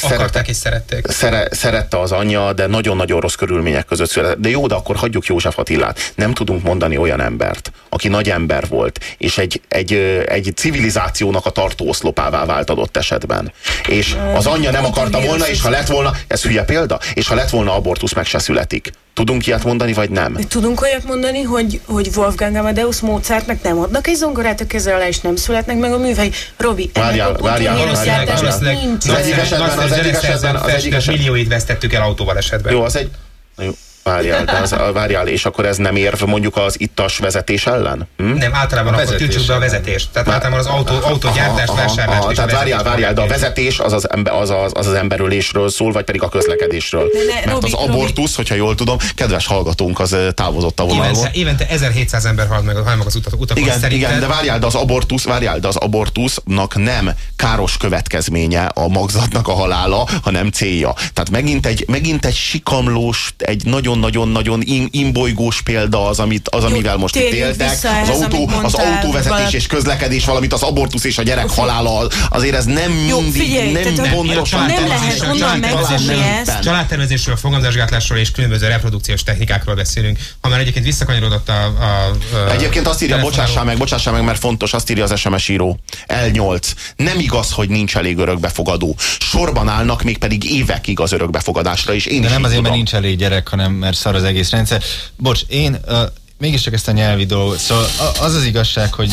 Akarták és szerették. Szere, szerette az anyja, de nagyon-nagyon rossz körülmények között született. De jó, de akkor hagyjuk József Attilát. Nem tudunk mondani olyan embert, aki nagy ember volt, és egy, egy, egy civilizációnak a tartó oszlopává vált adott esetben. És az anyja nem akarta volna, és ha lett volna, ez hülye példa, és ha lett volna abortusz, meg se születik. Tudunk ilyet mondani, vagy nem? Tudunk olyat mondani, hogy, hogy Wolfgang Amadeus Mozartnak nem adnak egy zongorát a kezre alá, és nem születnek meg a művei. Robi, várjál, várjál, várjál, várjál, az egyik esetben, az egyik esetben, millióit vesztettük el autóval esetben. Jó, az egy, jó, Várjál, de az, várjál, és akkor ez nem érv mondjuk az ittas vezetés ellen? Hm? Nem, általában a akkor tiltsuk be a vezetést. Tehát általában az autó, autógyártás, vásárlás. Tehát várjál, várjál, de a vezetés az az, ember, az, az, az, az emberülésről szól, vagy pedig a közlekedésről. Ne, ne, Mert Robi, az abortusz, hogyha jól tudom, kedves hallgatónk, az távozott a vonalból. Évente, évente 1700 ember hal meg, hal meg az utat, utakon. Igen, szerinted... igen, de várjál, de az abortusz, várjál, de az abortusznak nem káros következménye a magzatnak a halála, hanem célja. Tehát megint egy, megint egy sikamlós, egy nagyon-nagyon-nagyon imbolygós példa az, amit, az amivel most itt éltek. Az, autó, az autóvezetés és közlekedés, valamint az abortusz és a gyerek halála, azért ez nem mindig, figyelj, nem pontosan. Nem lehet onnan megfogni ezt. Családtervezésről, fogamzásgátlásról és különböző reprodukciós technikákról beszélünk. Ha már egyébként visszakanyarodott a, a, a Egyébként azt írja, bocsássál meg, bocsássál meg, mert fontos, azt írja az SMS író. L8. Nem igaz, hogy nincs elég örökbefogadó. Sorban állnak még pedig évekig az örökbefogadásra, és én De is nem azért, mert nincs elég gyerek, hanem mert szar az egész rendszer. Bocs, én uh, mégiscsak ezt a nyelvi dolgot, szóval az az igazság, hogy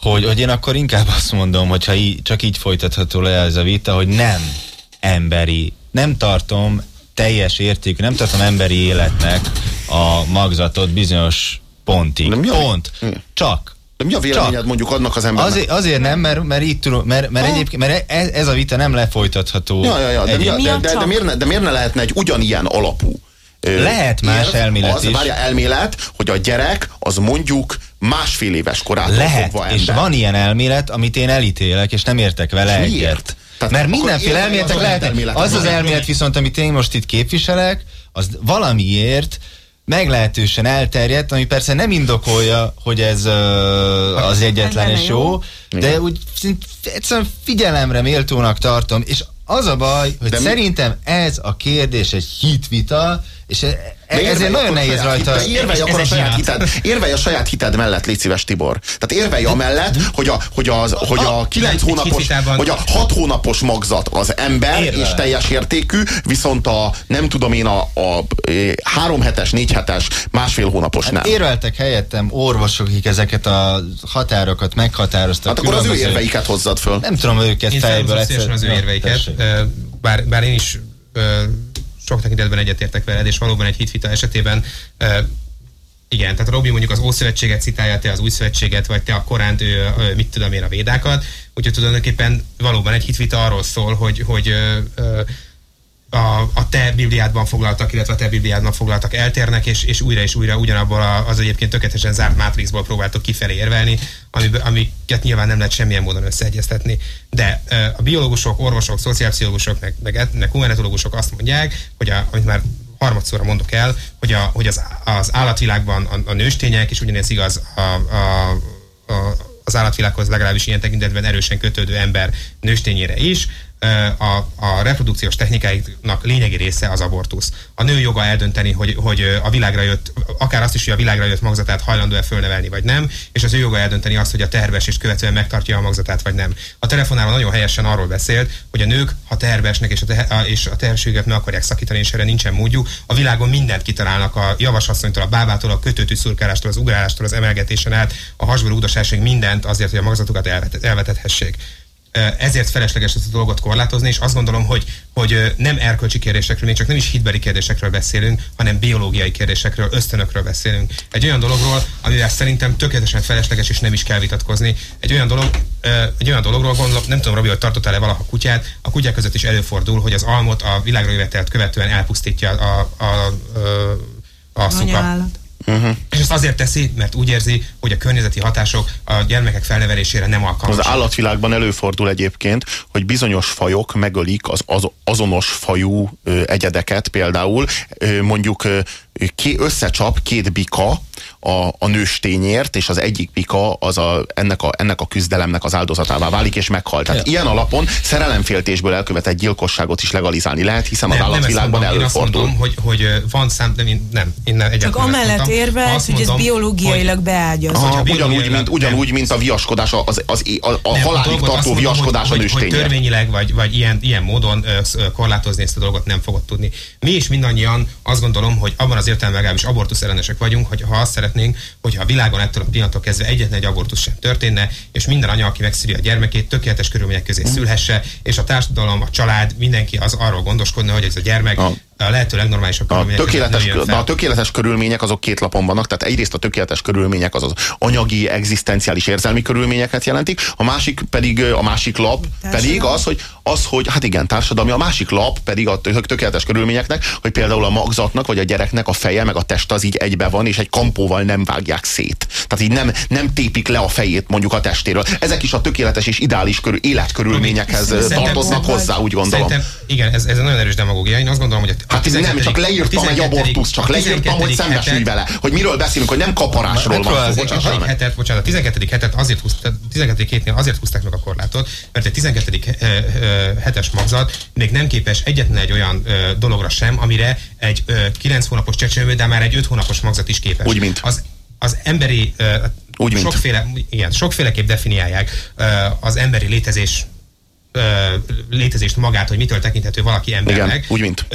hogy, hogy én akkor inkább azt mondom, hogyha í, csak így folytatható le ez a vita, hogy nem emberi, nem tartom teljes értékű, nem tartom emberi életnek a magzatot bizonyos pontig. Nem Pont. Csak. De mi a véleményed Csak. mondjuk annak az embernek? Azért, azért nem, mert, mert így tudom, mert, mert, egyébként, mert ez, ez a vita nem lefolytatható. Ja, ja, ja, de, mi, de, de, de, de, miért ne, de miért ne lehetne egy ugyanilyen alapú lehet más érv, elmélet az, is. Várja, elmélet, hogy a gyerek az mondjuk másfél éves korától Lehet, fogva ember. és van ilyen elmélet, amit én elítélek, és nem értek vele és egyet. Miért? Tehát Mert mindenféle elméletek lehet. Az az elmélet viszont, amit én most itt képviselek, az valamiért meglehetősen elterjedt, ami persze nem indokolja, hogy ez uh, az egyetlen és jó, de úgy egyszerűen figyelemre méltónak tartom, és az a baj, hogy de szerintem ez a kérdés egy hitvita, és e- e- ezért nagyon nehéz rajta. Érvelj akkor a saját hited, érvelj a saját hited mellett, légy szíves Tibor. Tehát érvelj amellett, hogy a, hogy az, hogy a kilenc hónapos, hogy a hat hónapos magzat az ember Érvel. és teljes értékű, viszont a nem tudom én a, a három hetes, négy hetes, másfél hónapos hát nem. Érveltek helyettem orvosok, akik ezeket a határokat meghatároztak. Hát akkor az ő érveiket hozzad föl. Nem tudom őket én fejből. Én az ő érveiket, bár, bár én is sok tekintetben egyetértek veled, és valóban egy hitvita esetében igen, tehát Robi mondjuk az Ószövetséget citálja, te az Új vagy te a Koránt, ő, mit tudom én, a Védákat, úgyhogy tulajdonképpen valóban egy hitvita arról szól, hogy, hogy ö, ö, a, a te Bibliádban foglaltak, illetve a te Bibliádban foglaltak eltérnek, és, és újra és újra ugyanabból az egyébként tökéletesen zárt mátrixból próbáltok kifelé érvelni, ami, amiket nyilván nem lehet semmilyen módon összeegyeztetni. De a biológusok, orvosok, szociálpszichológusok, meg, meg, meg humanetológusok azt mondják, hogy a, amit már harmadszorra mondok el, hogy, a, hogy az, az állatvilágban a, a nőstények, és ugyanez igaz a, a, a, az állatvilághoz legalábbis ilyen tekintetben erősen kötődő ember nőstényére is, a, a reprodukciós technikáiknak lényegi része az abortusz. A nő joga eldönteni, hogy, hogy a világra jött, akár azt is, hogy a világra jött magzatát hajlandó-e fölnevelni, vagy nem, és az ő joga eldönteni azt, hogy a terves és követően megtartja a magzatát, vagy nem. A telefonálva nagyon helyesen arról beszélt, hogy a nők, ha tervesnek és a, te, és a terhességet meg akarják szakítani, és erre nincsen módjuk, a világon mindent kitalálnak a javasasszonytól, a bábától, a kötőtűszurkálástól, az ugrálástól, az emelgetésen át, a hasba mindent azért, hogy a magzatukat elvetet, ezért felesleges ezt a dolgot korlátozni, és azt gondolom, hogy, hogy nem erkölcsi kérdésekről, még csak nem is hitbeli kérdésekről beszélünk, hanem biológiai kérdésekről, ösztönökről beszélünk. Egy olyan dologról, amivel szerintem tökéletesen felesleges, és nem is kell vitatkozni. Egy olyan, dolog, egy olyan dologról gondolom, nem tudom, Robi, hogy tartottál-e valaha kutyát, a kutyák között is előfordul, hogy az almot a világra követően elpusztítja a, a, a, a, a szuka. Uh-huh. És ezt azért teszi, mert úgy érzi, hogy a környezeti hatások a gyermekek felnevelésére nem alkalmasak. Az állatvilágban előfordul egyébként, hogy bizonyos fajok megölik az, az azonos fajú ö, egyedeket, például ö, mondjuk ö, ké, összecsap két bika, a, a nőstényért, és az egyik pika az a, ennek, a, ennek a küzdelemnek az áldozatává válik, és meghal. Tehát ja. ilyen alapon szerelemféltésből elkövetett gyilkosságot is legalizálni lehet, hiszen nem, az állatvilágban előfordul. Én azt mondom, hogy, hogy van szám, de én, nem, én nem Csak amellett érve, hogy ez biológiailag hogy, beágyaz. Aha, ugyanúgy, mint, ugyanúgy, mint a viaskodás, az, az, a, a, a halálig tartó viaskodás a nőstényért. Hogy törvényileg, vagy, vagy ilyen, ilyen módon korlátozni ezt a dolgot nem fogod tudni. Mi is mindannyian azt gondolom, hogy abban az értelemben legalábbis abortusz ellenesek vagyunk, hogy ha azt szeretnénk, hogyha a világon ettől a pillanattól kezdve egyetlen egy abortusz sem történne, és minden anya, aki megszüli a gyermekét, tökéletes körülmények közé szülhesse, és a társadalom, a család, mindenki az arról gondoskodna, hogy ez a gyermek a a lehető legnormálisabb körülmények. A tökéletes, de a tökéletes körülmények azok két lapon vannak, tehát egyrészt a tökéletes körülmények az az anyagi, egzisztenciális érzelmi körülményeket jelentik, a másik pedig a másik lap társadalmi. pedig az, hogy az, hogy hát igen, társadalmi, a másik lap pedig a tökéletes körülményeknek, hogy például a magzatnak vagy a gyereknek a feje meg a test az így egybe van, és egy kampóval nem vágják szét. Tehát így nem, nem tépik le a fejét mondjuk a testéről. Ezek is a tökéletes és ideális körül, életkörülményekhez tartoznak hozzá, úgy gondolom. Igen, ez, ez nagyon erős demagógia. Én azt gondolom, hogy Hát nem, csak leírtam egy abortusz, csak leírtam, hogy szembesülj vele. Hogy miről beszélünk, hogy nem kaparásról van szó. Bocsánat, hetet, bocsánat, a 12. hetet azért húzták, 12. hétnél azért húzták meg a korlátot, mert a 12. hetes magzat még nem képes egyetlen egy olyan dologra sem, amire egy 9 hónapos csecsemő, de már egy 5 hónapos magzat is képes. Úgy, mint. Az, az emberi úgy, mint. Sokféle, igen, sokféleképp definiálják az emberi létezés létezést magát, hogy mitől tekinthető valaki embernek. Igen, úgy, mint.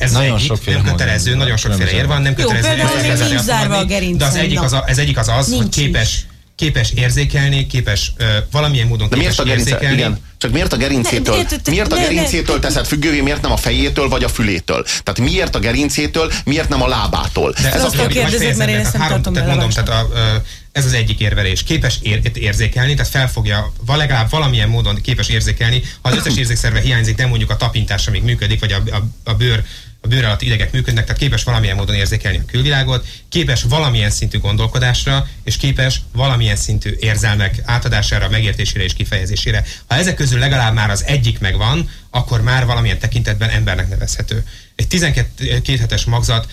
Ez nagyon egyik, nem kötelező, nagyon sokféle ér van, nem kötelező. Jó, például nincs zárva a gerinc. De az egyik az, a, ez egyik az az, nincs hogy képes, képes érzékelni, képes uh, valamilyen módon De képes miért a gerince, érzékelni. Igen. Csak miért a gerincétől, ne, ne, miért a gerincétől teszed függővé, miért nem a fejétől vagy a fülétől? Tehát miért a gerincétől, miért nem a lábától? De ez, ez a kérdés, mert én ezt nem tartom tehát mondom, tehát a, ez az egyik érvelés. Képes ér, érzékelni, tehát felfogja, legalább valamilyen módon képes érzékelni. Ha az összes *clears throat* érzékszerve hiányzik, de mondjuk a tapintás még működik, vagy a, a, a bőr a bőr alatt idegek működnek, tehát képes valamilyen módon érzékelni a külvilágot, képes valamilyen szintű gondolkodásra, és képes valamilyen szintű érzelmek átadására, megértésére és kifejezésére. Ha ezek közül legalább már az egyik megvan, akkor már valamilyen tekintetben embernek nevezhető. Egy 12 hetes magzat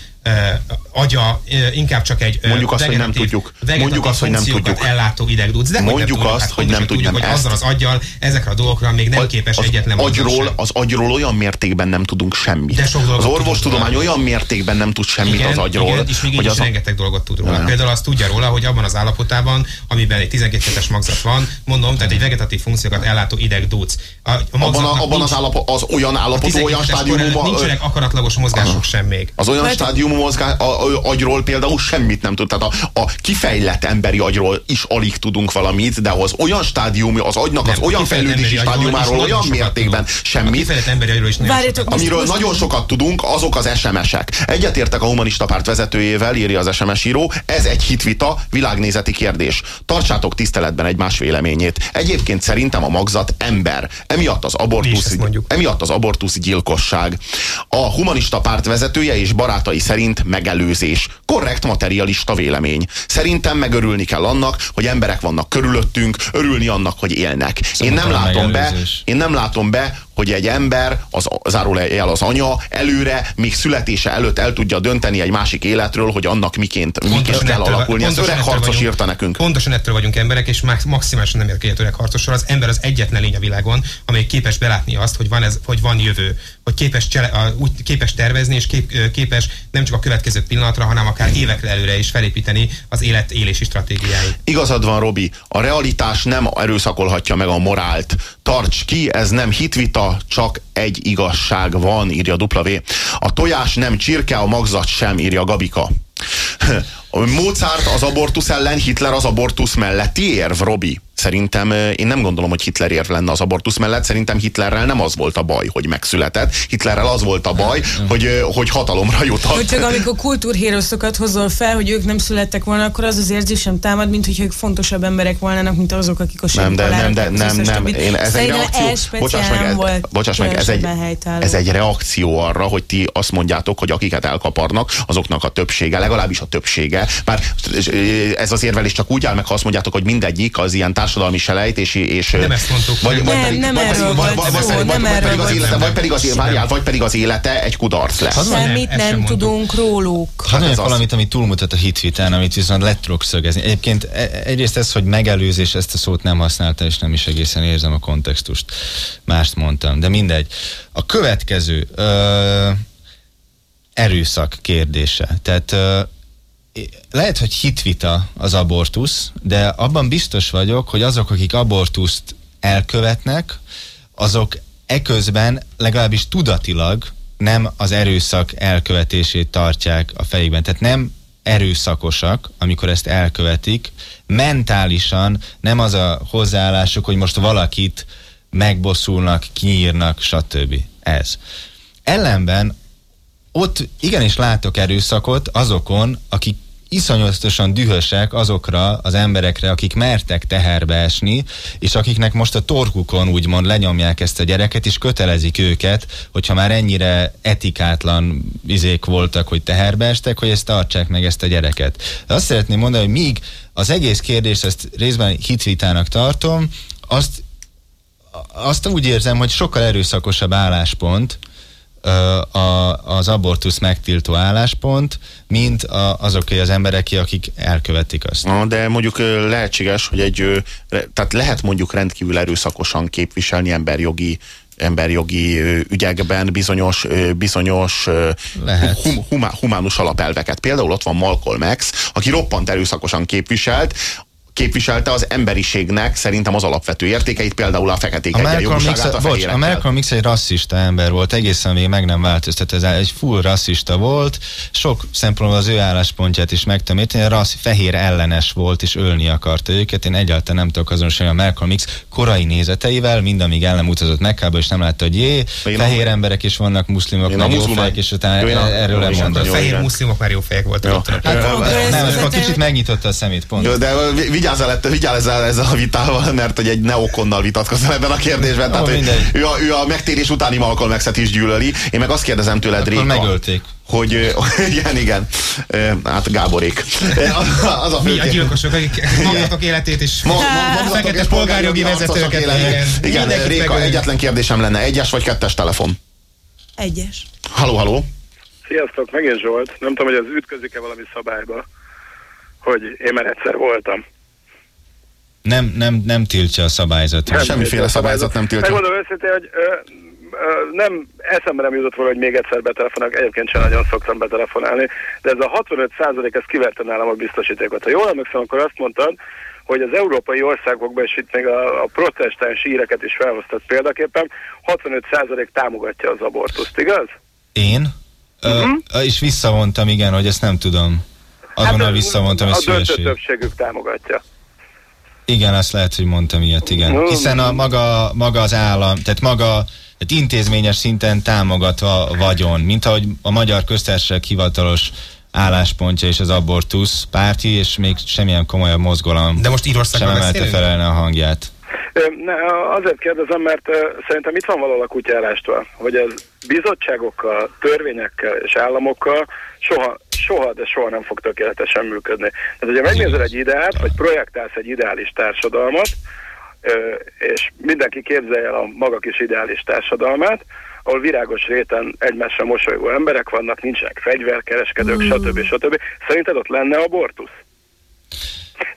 agya inkább csak egy mondjuk azt, hogy nem tudjuk. Mondjuk azt, hogy nem tudjuk. ellátó idegdúc. De mondjuk nem azt, hát hogy nem tudjuk, hogy azzal az aggyal ezekre a dolgokra még nem képes az egyetlen agyról, az agyról olyan mértékben nem tudunk semmit. De sok az orvostudomány olyan mértékben nem tud semmit igen, az agyról. Igen, hogy az rengeteg dolgot tud róla. Például azt tudja róla, hogy abban az állapotában, amiben egy 12 hetes magzat van, mondom, tehát egy vegetatív funkciókat ellátó idegdúc. A, a abban, a, abban az, állapot, az olyan állapot, olyan stádiumban... Nincsenek akaratlagos mozgások sem még. Az olyan stádiumú mozgás, agyról például semmit nem tud. Tehát a, a kifejlett emberi agyról is alig tudunk valamit, de az olyan stádium, az agynak nem, az olyan fejlődési stádiumáról olyan mértékben semmit. is Várjátok, amiről nagyon sokat tudunk, azok az SMS-ek. Egyetértek a humanista párt vezetőjével, írja az SMS író, ez egy hitvita, világnézeti kérdés. Tartsátok tiszteletben egymás véleményét. Egyébként szerintem a magzat ember. Emiatt az abortusz, emiatt az abortusz gyilkosság. A humanista párt vezetője és barátai szerint megelőzés. Korrekt materialista vélemény. Szerintem megörülni kell annak, hogy emberek vannak körülöttünk, örülni annak, hogy élnek. én nem látom be, én nem látom be, hogy egy ember, az, zárójel az anya, előre, még születése előtt el tudja dönteni egy másik életről, hogy annak miként, miként kell alakulni. Ez öreg harcos vagyunk, írta nekünk. Pontosan ettől vagyunk emberek, és maximálisan nem érkeljött öreg harcosról. Az ember az egyetlen lény a világon, amely képes belátni azt, hogy van, ez, hogy van jövő, hogy képes, csele, a, úgy, képes tervezni, és kép, képes nem csak a következő pillanatra, hanem akár évekre előre is felépíteni az élet élési stratégiáit. Igazad van, Robi. A realitás nem erőszakolhatja meg a morált. Tarts ki, ez nem hitvita, csak egy igazság van, írja W. A tojás nem csirke, a magzat sem, írja Gabika. Mozart az abortusz ellen, Hitler az abortusz melletti érv, Robi. Szerintem én nem gondolom, hogy Hitler érv lenne az abortusz mellett, szerintem Hitlerrel nem az volt a baj, hogy megszületett. Hitlerrel az volt a baj, hogy, hogy hatalomra jutott. Hogy csak amikor *laughs* kultúrhéroszokat hozol fel, hogy ők nem születtek volna, akkor az az érzésem támad, mint hogy ők fontosabb emberek volnának, mint azok, akik a Nem, de nem, de nem, nem. Én ez egy reakció. Bocsáss meg, volt bocsáss meg ez, egy, ez egy reakció arra, hogy ti azt mondjátok, hogy akiket elkaparnak, azoknak a többsége, legalábbis a többsége. Bár ez az érvelés csak úgy áll meg, ha azt mondjátok, hogy mindegyik az ilyen társadalmi selejt, és, és nem ezt mondtuk. Vagy, vagy nem vagy, erről vagy, vagy, vagy, szó, nem vagy, pedig az élete, vagy pedig az, várjál, vagy pedig az élete egy kudarc lesz. Semmit nem, nem tudunk róluk. Hadd mondjak valamit, ami túlmutat a hitvitán, amit viszont le tudok szögezni. Egyébként e- egyrészt ez, hogy megelőzés, ezt a szót nem használta, és nem is egészen érzem a kontextust. Mást mondtam, de mindegy. A következő ö, erőszak kérdése. Tehát ö, lehet, hogy hitvita az abortusz, de abban biztos vagyok, hogy azok, akik abortuszt elkövetnek, azok eközben legalábbis tudatilag nem az erőszak elkövetését tartják a fejükben. Tehát nem erőszakosak, amikor ezt elkövetik, mentálisan nem az a hozzáállásuk, hogy most valakit megbosszulnak, kinyírnak, stb. Ez. Ellenben ott igenis látok erőszakot azokon, akik iszonyatosan dühösek azokra az emberekre, akik mertek teherbe esni, és akiknek most a torkukon úgymond lenyomják ezt a gyereket, és kötelezik őket, hogyha már ennyire etikátlan izék voltak, hogy teherbe estek, hogy ezt tartsák meg ezt a gyereket. De azt szeretném mondani, hogy míg az egész kérdést ezt részben hitvitának tartom, azt azt úgy érzem, hogy sokkal erőszakosabb álláspont, a, az abortusz megtiltó álláspont, mint a, azoké az emberek, akik elkövetik azt. Na, de mondjuk lehetséges, hogy egy, tehát lehet mondjuk rendkívül erőszakosan képviselni emberjogi emberjogi ügyekben bizonyos, bizonyos hum, humá, humánus alapelveket. Például ott van Malcolm X, aki roppant erőszakosan képviselt, képviselte az emberiségnek szerintem az alapvető értékeit, például a feketék a egyenjogúságát a bocs, a Malcolm X egy rasszista ember volt, egészen még meg nem változtat, ez egy full rasszista volt, sok szempontból az ő álláspontját is meg tudom érteni, rassz, fehér ellenes volt, és ölni akarta őket, én egyáltalán nem tudok azonosulni a Malcolm X korai nézeteivel, mind amíg el nem utazott Mekkába, és nem látta, hogy jé, fehér a... emberek is vannak, muszlimok, meg jó fejek, és utána erről nem mondta. Fehér muszlimok már jó fejek voltak. Hát, nem, kicsit megnyitotta a szemét, pont. de vigyázz el, vigyázz el ezzel a vitával, mert hogy egy neokonnal vitatkozol ebben a kérdésben. Tehát, hogy ő, a, ő a megtérés utáni Malcolm X-et is gyűlöli. Én meg azt kérdezem tőled, Réka. megölték. Hogy, *laughs* igen, igen. Hát Gáborék. Az, a Mi a gyilkosok, akik *laughs* magzatok életét is. Ma, ma, fekete polgárjogi vezetőket. Igen, igen Réka, egyetlen kérdésem lenne. Egyes vagy kettes telefon? Egyes. Haló, haló. Sziasztok, megint Zsolt. Nem tudom, hogy az ütközik-e valami szabályba, hogy én már egyszer voltam. Nem, nem, nem tiltja a szabályzat. Nem, Semmiféle szabályzat nem tiltja. Megmondom őszintén, hogy ö, ö, nem, eszembe nem jutott volna, hogy még egyszer betelefonálok, egyébként sem nagyon szoktam betelefonálni, de ez a 65 százalék, ez kiverte nálam a biztosítékot. Ha jól emlékszem, akkor azt mondtad, hogy az európai országokban, és itt még a, a protestáns íreket is felhoztat példaképpen, 65% támogatja az abortuszt, igaz? Én? Uh-huh. Ö, és visszavontam, igen, hogy ezt nem tudom. Azonnal hát, visszavontam, ezt A döntő többségük támogatja. Igen, azt lehet, hogy mondtam ilyet, igen. Hiszen a maga, maga az állam, tehát maga tehát intézményes szinten támogatva vagyon, mint ahogy a Magyar Köztársaság hivatalos álláspontja és az abortusz párti, és még semmilyen komolyabb mozgalom De most Írországban sem emelte felelne a hangját. Ne, azért kérdezem, mert szerintem itt van valahol a kutyálástól, hogy ez bizottságokkal, törvényekkel és államokkal soha, soha, de soha nem fog tökéletesen működni. Tehát, hogyha megnézel egy ideát, vagy projektálsz egy ideális társadalmat, és mindenki képzelje el a maga kis ideális társadalmát, ahol virágos réten egymásra mosolygó emberek vannak, nincsenek fegyverkereskedők, mm. stb. stb. Szerinted ott lenne abortusz?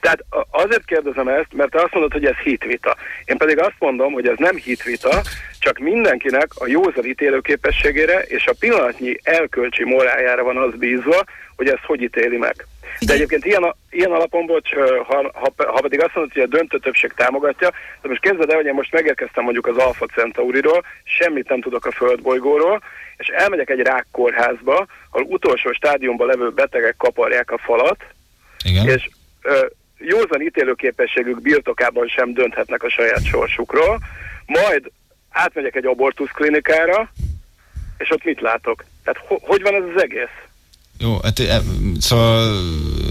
Tehát azért kérdezem ezt, mert te azt mondod, hogy ez hitvita. Én pedig azt mondom, hogy ez nem hitvita, csak mindenkinek a józan ítélőképességére és a pillanatnyi elkölcsi morájára van az bízva, hogy ezt hogy ítéli meg. De egyébként ilyen, ilyen alapon, bocs, ha, ha, ha pedig azt mondod, hogy a döntő többség támogatja, de most kezded el, hogy én most megérkeztem mondjuk az Alfa Centauriról, semmit nem tudok a földbolygóról, és elmegyek egy rákkórházba, ahol utolsó stádiumban levő betegek kaparják a falat, Igen. és józan ítélőképességük birtokában sem dönthetnek a saját sorsukról, majd átmegyek egy abortusz klinikára, és ott mit látok? Tehát ho hogy van ez az egész? Jó, hát e, szóval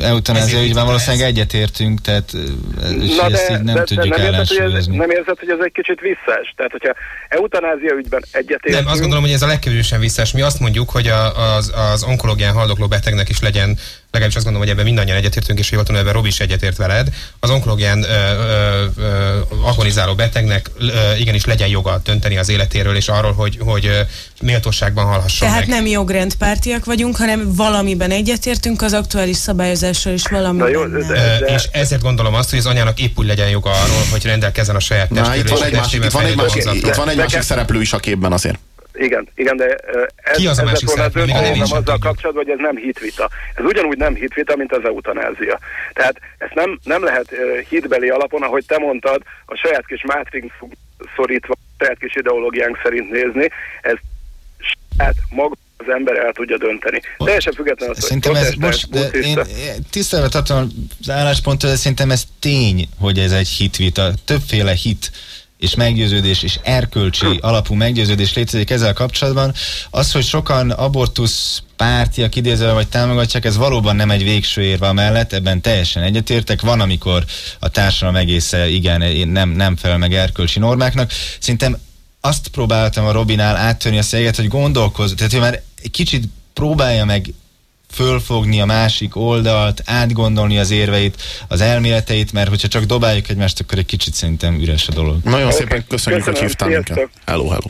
eutanázia ügyben valószínűleg egyetértünk, tehát és Na ezt de, így nem de, tudjuk de nem érzed, hogy ez, nem érzed, hogy ez egy kicsit visszás? Tehát, hogyha eutanázia ügyben egyetértünk... Nem, azt gondolom, hogy ez a legkevésbé visszás. Mi azt mondjuk, hogy a, az, az onkológián haldokló betegnek is legyen legalábbis azt gondolom, hogy ebben mindannyian egyetértünk, és jól tudom, ebben Robi is egyetért veled, az onkológián agonizáló betegnek ö, igenis legyen joga dönteni az életéről, és arról, hogy, hogy ö, méltóságban halhasson Tehát meg. nem jogrendpártiak vagyunk, hanem valamiben egyetértünk az aktuális szabályozással, és valamiben jó, de, de, de... És ezért gondolom azt, hogy az anyának épp úgy legyen joga arról, hogy rendelkezzen a saját testéről. Itt van egy másik, itt van egy másik, itt van egy másik szereplő is a képben azért. Igen, igen, de ez, Ki az a másik volna az nem azzal tudjuk. kapcsolatban, hogy ez nem hitvita. Ez ugyanúgy nem hitvita, mint az eutanázia. Tehát ezt nem, nem lehet hitbeli alapon, ahogy te mondtad, a saját kis matrix szorítva, a saját kis ideológiánk szerint nézni, ez saját maga az ember el tudja dönteni. Teljesen függetlenül az, Szerintem ez most, de én tisztelve tartom az álláspontot, de szerintem ez tény, hogy ez egy hitvita. Többféle hit és meggyőződés és erkölcsi alapú meggyőződés létezik ezzel kapcsolatban. Az, hogy sokan abortusz pártiak idézve vagy támogatják, ez valóban nem egy végső érve mellett, ebben teljesen egyetértek. Van, amikor a társadalom egésze igen, nem, nem felel meg erkölcsi normáknak. Szerintem azt próbáltam a Robinál áttörni a széget, hogy gondolkozz, tehát ő már egy kicsit próbálja meg fölfogni a másik oldalt, átgondolni az érveit, az elméleteit, mert hogyha csak dobáljuk egymást, akkor egy kicsit szerintem üres a dolog. Nagyon okay. szépen köszönjük, Köszönöm, hogy hívtál minket. Hello, hello.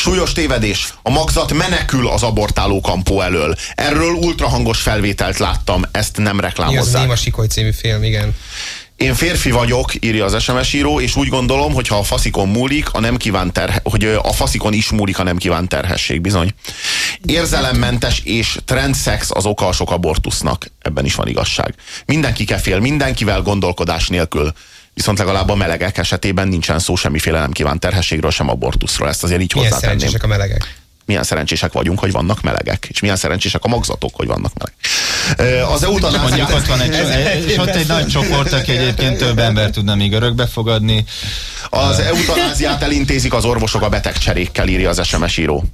Súlyos tévedés. A magzat menekül az abortáló kampó elől. Erről ultrahangos felvételt láttam. Ezt nem Mi az reklámozzák. Néma Sikoly című film, igen. Én férfi vagyok, írja az SMS író, és úgy gondolom, hogy ha a faszikon múlik, a nem kívánt terhe, hogy a faszikon is múlik a nem kívánt terhesség, bizony. Érzelemmentes és trendszex az oka a sok abortusznak. Ebben is van igazság. Mindenki kefél, mindenkivel gondolkodás nélkül. Viszont legalább a melegek esetében nincsen szó semmiféle nem kívánt terhességről, sem abortuszról. Ezt azért így Milyen hozzátenném. a melegek? milyen szerencsések vagyunk, hogy vannak melegek, és milyen szerencsések a magzatok, hogy vannak melegek. Az eutanáziát... Mondjuk ott van egy, és ott egy nagy csoport, aki egyébként több ember tudna még örökbe fogadni. Az eutanáziát elintézik az orvosok a betegcserékkel, írja az SMS író.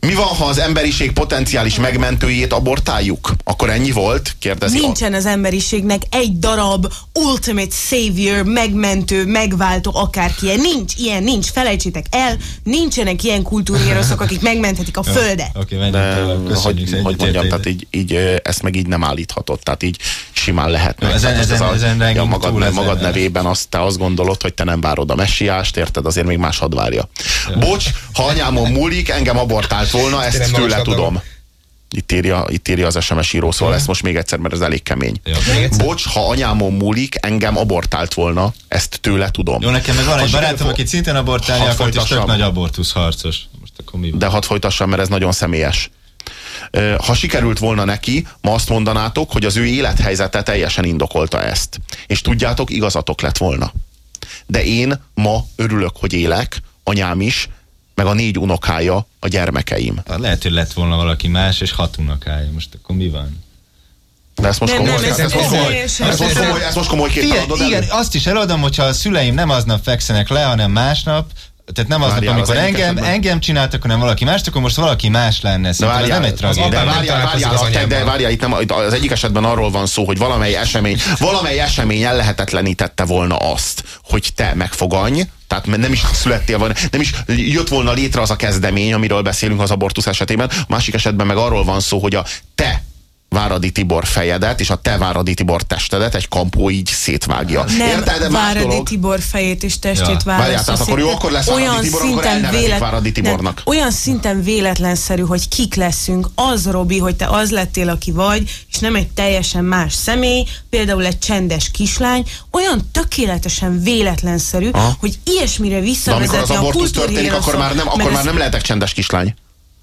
Mi van, ha az emberiség potenciális megmentőjét abortáljuk? Akkor ennyi volt? Kérdezi. Nincsen az emberiségnek egy darab ultimate savior, megmentő, megváltó, akárki. Nincs ilyen, nincs. Felejtsétek el, nincsenek ilyen kultúrhéroszok, akik megmenthetik a földet. Oké, okay, De, hogy, hogy mondjam, tehát így, így, ezt meg így nem állíthatod. Tehát így simán lehetne. Ezen, ezen, ezen, ezen a, ja, magad, túl, magad ezen, nevében azt, te azt gondolod, hogy te nem várod a messiást, érted? Azért még más hadd várja. Ja. Bocs, ha anyámon múlik, engem abortál csinált volna, ezt tőle tudom. Itt írja, itt írja az SMS író, szóval ezt most még egyszer, mert ez elég kemény. Ja, Bocs, ha anyámon múlik, engem abortált volna, ezt tőle tudom. Jó, nekem meg van egy barátom, aki szintén abortálni akart, és tök nagy abortusz harcos. Most akkor mi van? De hadd folytassam, mert ez nagyon személyes. Ha sikerült volna neki, ma azt mondanátok, hogy az ő élethelyzete teljesen indokolta ezt. És tudjátok, igazatok lett volna. De én ma örülök, hogy élek, anyám is, meg a négy unokája a gyermekeim. Hát lehet, hogy lett volna valaki más, és hat unokája. Most akkor mi van? De ezt most nem, komoly, nem, ez, ez, komoly, ez, ez, most komoly, ez most komoly Figyelj, Igen, azt is eladom, hogyha a szüleim nem aznap fekszenek le, hanem másnap, tehát nem aznap, amikor az engem, engem csináltak, hanem valaki más, akkor most valaki más lenne. Várjál, nem egy tragédia. De várjál, várjál, de várjál, itt nem, az egyik esetben arról van szó, hogy valamely esemény, valamely esemény ellehetetlenítette volna azt, hogy te megfoganj, tehát nem is születtél volna, nem is jött volna létre az a kezdemény, amiről beszélünk az abortusz esetében. A másik esetben meg arról van szó, hogy a te Váradi Tibor fejedet és a te Váradi Tibor testedet egy kampó így szétvágja. Nem, Érted? Váradi dolog? Tibor fejét és testét ja. Várjál, tehát akkor jó, akkor lesz olyan Tibor, szinten akkor vélet... Váradi Tibornak. Nem, olyan szinten véletlenszerű, hogy kik leszünk. Az, Robi, hogy te az lettél, aki vagy, és nem egy teljesen más személy, például egy csendes kislány, olyan tökéletesen véletlenszerű, Aha. hogy ilyesmire visszavezetni a kultúrhíraszok. akkor már nem, akkor már nem lehetek csendes kislány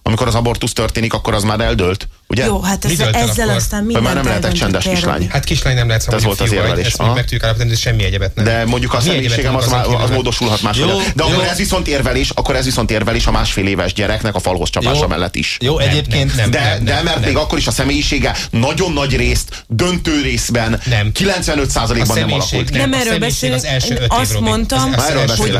amikor az abortusz történik, akkor az már eldőlt, ugye? Jó, hát ez, ezzel akkor? aztán minden. Már nem lehetek csendes kislány. Hát kislány nem lehet, szóval ez volt az érvelés. Ezt meg tudjuk állapítani, hogy semmi egyebet nem. De mondjuk a személyiségem az, az, az módosulhat máshogy. De jó. akkor ez viszont érvelés, akkor ez viszont érvelés a másfél éves gyereknek a falhoz csapása jó. mellett is. Jó, egyébként nem. De, de mert még akkor is a személyisége nagyon nagy részt, döntő részben, 95%-ban nem alakult. Nem erről beszélünk, azt mondtam, hogy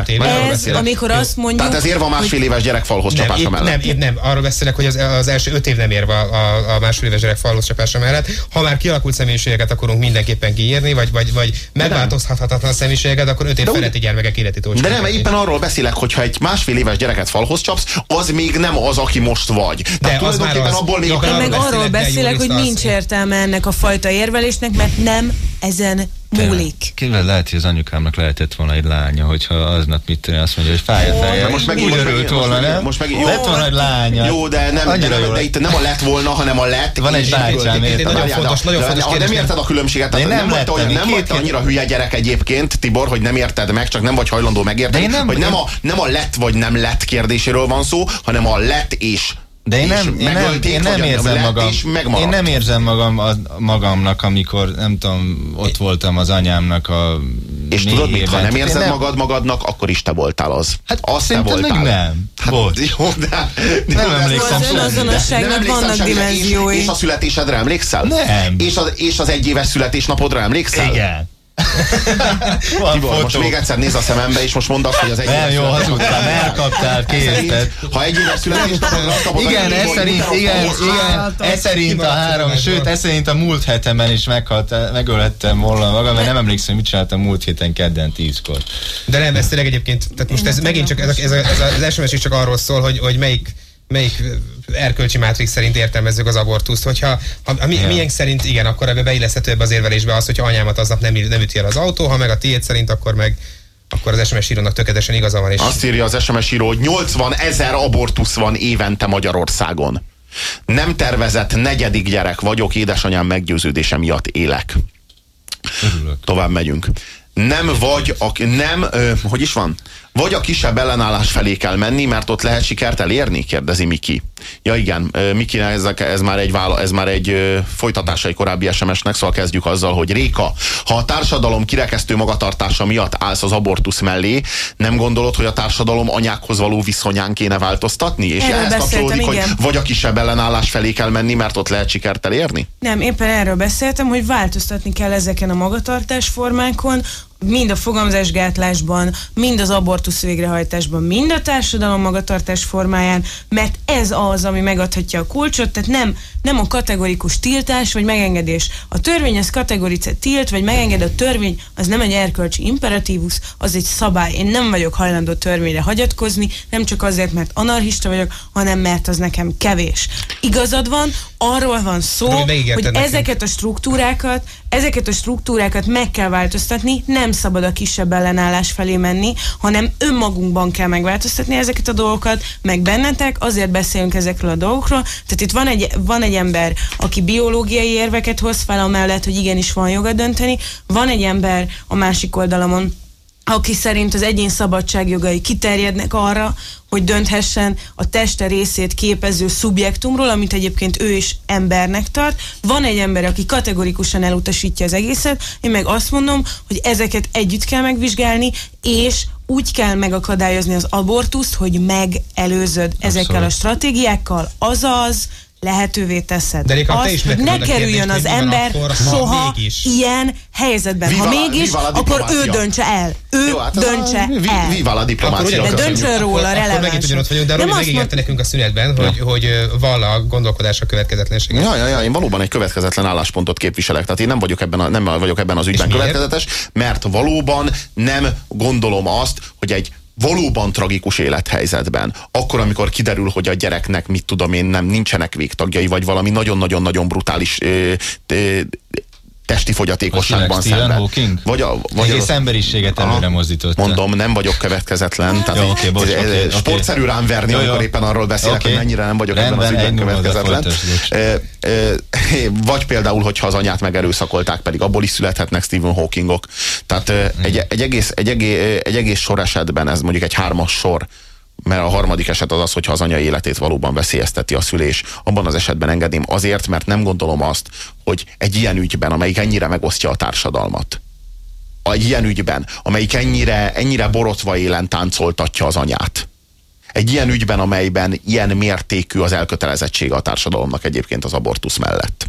amikor azt mondjuk... Tehát ezért van másfél éves gyerek falhoz csapása mellett. Nem, nem, arról beszélek, hogy az az első öt év nem érve a, a, a másfél éves gyerek falhoz csapása mellett. Ha már kialakult személyiségeket akarunk mindenképpen kiírni, vagy, vagy, vagy megváltozhatatlan személyiségeket, akkor öt év feletti gyermekek életi De nem, éppen arról beszélek, hogyha egy másfél éves gyereket falhoz csapsz, az még nem az, aki most vagy. De az már az, abból még akár... meg arról beszélek, hogy nincs értelme ennek a fajta érvelésnek, mert nem ezen múlik. Kívül lehet, hogy az anyukámnak lehetett volna egy lánya, hogyha aznap mit tenni, azt mondja, hogy fáj a feje. Most meg úgy örült volna, nem? Most meg, jó, lett volna egy lánya. Jó, de nem, de, nem, de itt nem a lett volna, hanem a lett. Van egy bátyám, Nagyon fontos, nagyon fontos Ha nem érted a különbséget, nem, nem, vagy, nem vagy annyira hülye gyerek egyébként, Tibor, hogy nem érted meg, csak nem vagy hajlandó megérteni, hogy nem a, nem a lett vagy nem lett kérdéséről van szó, hanem a lett és de én nem, én nem, én nem érzem magam, én nem érzem magam a, magamnak, amikor nem tudom, ott voltam az anyámnak a És tudod mit, ha nem érzed nem... magad magadnak, akkor is te voltál az. Hát azt te voltál. nem. Hát, Jó, de, de nem emlékszem. Az önazonosságnak vannak dimenziói. És a születésedre emlékszel? Nem. És az, és az egyéves születésnapodra emlékszel? Igen. *laughs* Tibor, most még egyszer néz a szemembe, és most mondd azt, hogy az egy Nem jó, hazudtál, elkaptál, készíted. Ha egy éves születésnapodra azt kapod, igen, ez szerint, igen, igen, ez szerint a három, sőt, ez szerint a múlt hetemben is meghalt, megölhettem volna magam, mert nem emlékszem, mit csináltam múlt héten kedden tízkor. De nem, ez tényleg egyébként, tehát most ez megint csak, ez, ez, ez, az SMS is csak arról szól, hogy, hogy melyik melyik erkölcsi mátrix szerint értelmezzük az abortuszt, hogyha ha, a mi, milyen szerint igen, akkor ebbe beilleszthető ebbe az érvelésbe az, hogyha anyámat aznap nem, nem üti el az autó, ha meg a tiéd szerint, akkor meg akkor az SMS írónak tökéletesen igaza van. És... Azt írja az SMS író, hogy 80 ezer abortusz van évente Magyarországon. Nem tervezett negyedik gyerek vagyok, édesanyám meggyőződése miatt élek. Örülök. Tovább megyünk. Nem vagy, a, nem, ö, hogy is van? Vagy a kisebb ellenállás felé kell menni, mert ott lehet sikert elérni? Kérdezi Miki. Ja igen, Miki, ez, ez már egy, vála, ez már egy folytatása egy korábbi SMS-nek, szóval kezdjük azzal, hogy Réka, ha a társadalom kirekesztő magatartása miatt állsz az abortusz mellé, nem gondolod, hogy a társadalom anyákhoz való viszonyán kéne változtatni? És erről ehhez kapcsolódik, igen. hogy vagy a kisebb ellenállás felé kell menni, mert ott lehet sikert elérni? Nem, éppen erről beszéltem, hogy változtatni kell ezeken a magatartásformákon, mind a fogamzásgátlásban, mind az abortusz végrehajtásban, mind a társadalom magatartás formáján, mert ez az, ami megadhatja a kulcsot, tehát nem, nem a kategorikus tiltás vagy megengedés. A törvény az kategorice tilt, vagy megenged a törvény, az nem egy erkölcsi imperatívus, az egy szabály. Én nem vagyok hajlandó törvényre hagyatkozni, nem csak azért, mert anarchista vagyok, hanem mert az nekem kevés. Igazad van, arról van szó, hogy, hogy ezeket a struktúrákat, ezeket a struktúrákat meg kell változtatni, nem szabad a kisebb ellenállás felé menni, hanem önmagunkban kell megváltoztatni ezeket a dolgokat, meg bennetek, azért beszélünk ezekről a dolgokról. Tehát itt van egy, van egy ember, aki biológiai érveket hoz fel, amellett, hogy igenis van joga dönteni, van egy ember a másik oldalamon, aki szerint az egyén szabadságjogai kiterjednek arra, hogy dönthessen a teste részét képező szubjektumról, amit egyébként ő is embernek tart. Van egy ember, aki kategorikusan elutasítja az egészet, én meg azt mondom, hogy ezeket együtt kell megvizsgálni, és úgy kell megakadályozni az abortuszt, hogy megelőzöd Abszolút. ezekkel a stratégiákkal, azaz lehetővé teszed. De azt, is hogy ne kerüljön az ember soha mégis. ilyen helyzetben. Viva, ha mégis, akkor ő döntse el. Ő Jó, hát döntse a, el. Viva a diplomácia. De döntsön róla, releváns. Akkor megint ugyanott vagyunk, de Robi megígérte nekünk a szünetben, hogy, hogy val a gondolkodás a következetlenséget. Ja, ja, ja, én valóban egy következetlen álláspontot képviselek. Tehát én nem vagyok ebben, a, nem vagyok ebben az ügyben következetes, mert valóban nem gondolom azt, hogy egy valóban tragikus élethelyzetben, akkor, amikor kiderül, hogy a gyereknek, mit tudom én, nem nincsenek végtagjai, vagy valami nagyon-nagyon-nagyon brutális ö, ö, testi fogyatékosságban szemben. Hawking? Vagy a, vagy Egész a, emberiséget előre mozdította. Mondom, nem vagyok következetlen. Tehát jó, okay, bocs, okay, okay. Sportszerű rám verni, jó, amikor éppen arról beszélek, okay. hogy mennyire nem vagyok Rendben, ebben az ügyben következetlen. *laughs* Vagy például, hogyha az anyát megerőszakolták, pedig abból is születhetnek Stephen Hawkingok. Tehát egy, egy, egész, egy, egész, egy egész sor esetben, ez mondjuk egy hármas sor, mert a harmadik eset az az, hogyha az anya életét valóban veszélyezteti a szülés. Abban az esetben engedném azért, mert nem gondolom azt, hogy egy ilyen ügyben, amelyik ennyire megosztja a társadalmat, egy ilyen ügyben, amelyik ennyire, ennyire borotva élen táncoltatja az anyát, egy ilyen ügyben, amelyben ilyen mértékű az elkötelezettsége a társadalomnak egyébként az abortusz mellett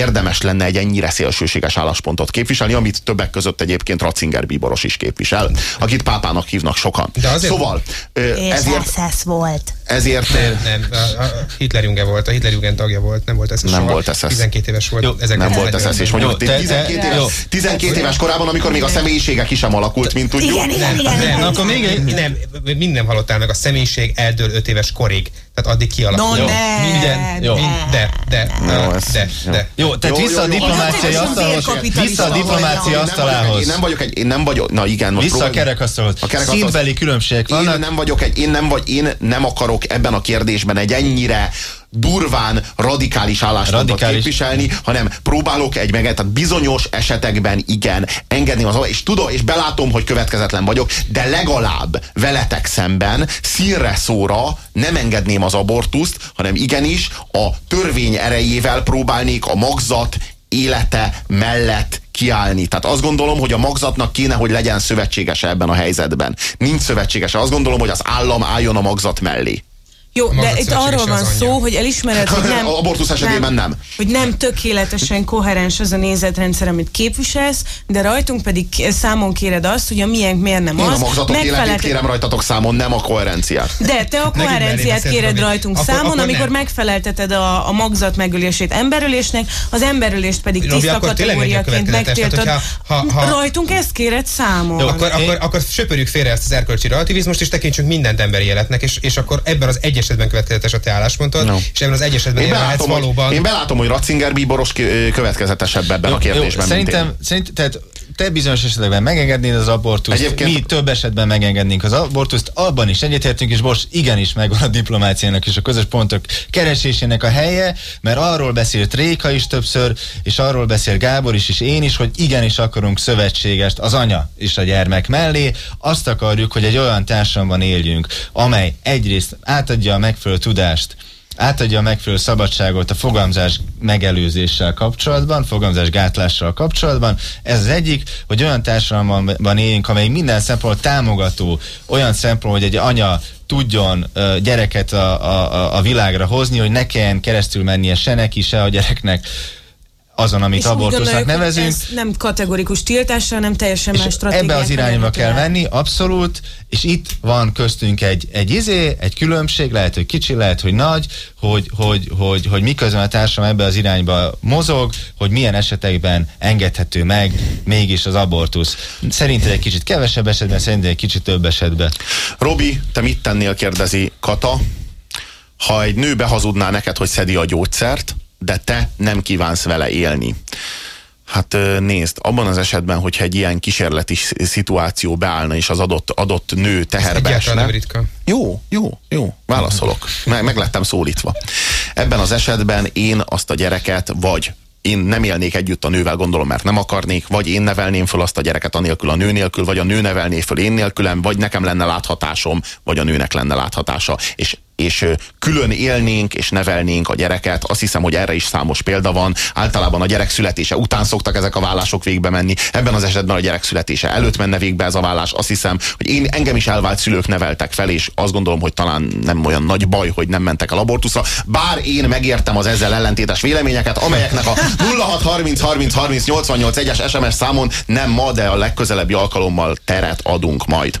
érdemes lenne egy ennyire szélsőséges álláspontot képviselni, amit többek között egyébként Ratzinger bíboros is képvisel, akit pápának hívnak sokan. De azért... Szóval, és ezért... SS volt. Ezért... Nem, nem, a, a Hitlerjunge volt, a Hitlerjugend tagja volt, nem volt SS. Nem soha. volt SS. 12 éves volt. Jó, nem volt SS, és mondjuk 12, éves, 12 éves korában, amikor még a személyisége ki sem alakult, mint tudjuk. Igen, igen, igen. Nem, akkor még egy, nem, minden hallottál meg, a személyiség eldől 5 éves korig. Tehát addig kialakul. No, ne, Minden. Jó. De, de, de, de, de. Jó, tehát vissza a diplomáciai asztalhoz. Vissza a diplomáciai asztalához. Én nem vagyok egy, én nem vagyok, na igen. Vissza a kerekasztalhoz. Szintbeli különbségek vannak. Én nem vagyok egy, én nem vagy, én nem akarok ebben a kérdésben egy ennyire durván radikális álláspontot radikális. képviselni, hanem próbálok egy meget, tehát bizonyos esetekben igen, engedni az és tudom, és belátom, hogy következetlen vagyok, de legalább veletek szemben színre szóra nem engedném az abortuszt, hanem igenis a törvény erejével próbálnék a magzat élete mellett kiállni. Tehát azt gondolom, hogy a magzatnak kéne, hogy legyen szövetségese ebben a helyzetben. Nincs szövetségese. Azt gondolom, hogy az állam álljon a magzat mellé. Jó, de itt arról van szó, hogy elismered, *laughs* hogy nem... Abortusz esetében nem, nem. Hogy nem tökéletesen koherens az a nézetrendszer, amit képviselsz, de rajtunk pedig számon kéred azt, hogy a miénk miért nem Én az. a magzatok Megfelelt... életét kérem rajtatok számon, nem a koherenciát. De te a koherenciát kéred rajtunk akkor, számon, akkor amikor nem. megfelelteted a, a magzat megölését emberölésnek, az emberölést pedig Robi, tiszta kategóriaként megtiltod. Ha, ha, Rajtunk ezt kéred számon. Jó, akkor, akkor, akkor söpörjük félre ezt az erkölcsi relativizmust, és tekintsünk mindent emberi életnek, és, és akkor ebben az egy esetben következetes a te álláspontod, no. és ebben az egy esetben én belátom, valóban... Én belátom, hogy Ratzinger bíboros következetesebb ebben jó, a kérdésben. Jó, szerintem, szerintem tehát te bizonyos esetekben megengednéd az abortuszt, Egyébként... mi több esetben megengednénk az abortuszt, abban is egyetértünk, és most igenis megvan a diplomáciának és a közös pontok keresésének a helye, mert arról beszélt Réka is többször, és arról beszél Gábor is, és én is, hogy igenis akarunk szövetségest az anya és a gyermek mellé. Azt akarjuk, hogy egy olyan társadalomban éljünk, amely egyrészt átadja a megfelelő tudást, átadja a megfelelő szabadságot a fogamzás megelőzéssel kapcsolatban, fogamzás gátlással kapcsolatban. Ez az egyik, hogy olyan társadalomban éljünk, amely minden szempontból támogató, olyan szempont, hogy egy anya tudjon uh, gyereket a, a, a világra hozni, hogy ne kelljen keresztül mennie se neki, se a gyereknek azon, amit abortusznak nevezünk. Ez nem kategorikus tiltásra, hanem teljesen más stratégiát. Ebbe az irányba kell menni, abszolút, és itt van köztünk egy, egy izé, egy különbség, lehet, hogy kicsi, lehet, hogy nagy, hogy, hogy, hogy, hogy miközben a társadalom ebbe az irányba mozog, hogy milyen esetekben engedhető meg mégis az abortusz. Szerinted egy kicsit kevesebb esetben, szerinted egy kicsit több esetben. Robi, te mit tennél, kérdezi Kata. Ha egy nő behazudná neked, hogy szedi a gyógyszert, de te nem kívánsz vele élni. Hát nézd, abban az esetben, hogyha egy ilyen kísérleti szituáció beállna, és az adott, adott nő teherbe esne. Jó, jó, jó, válaszolok. Meg, meg lettem szólítva. Ebben az esetben én azt a gyereket vagy én nem élnék együtt a nővel, gondolom, mert nem akarnék, vagy én nevelném föl azt a gyereket anélkül a nő nélkül, vagy a nő nevelné föl én nélkülem, vagy nekem lenne láthatásom, vagy a nőnek lenne láthatása. És és külön élnénk és nevelnénk a gyereket. Azt hiszem, hogy erre is számos példa van. Általában a gyerek születése után szoktak ezek a vállások végbe menni. Ebben az esetben a gyerek születése előtt menne végbe ez a vállás. Azt hiszem, hogy én engem is elvált szülők neveltek fel, és azt gondolom, hogy talán nem olyan nagy baj, hogy nem mentek el abortuszra. Bár én megértem az ezzel ellentétes véleményeket, amelyeknek a 0630 30 30 88 egyes SMS számon nem ma, de a legközelebbi alkalommal teret adunk majd.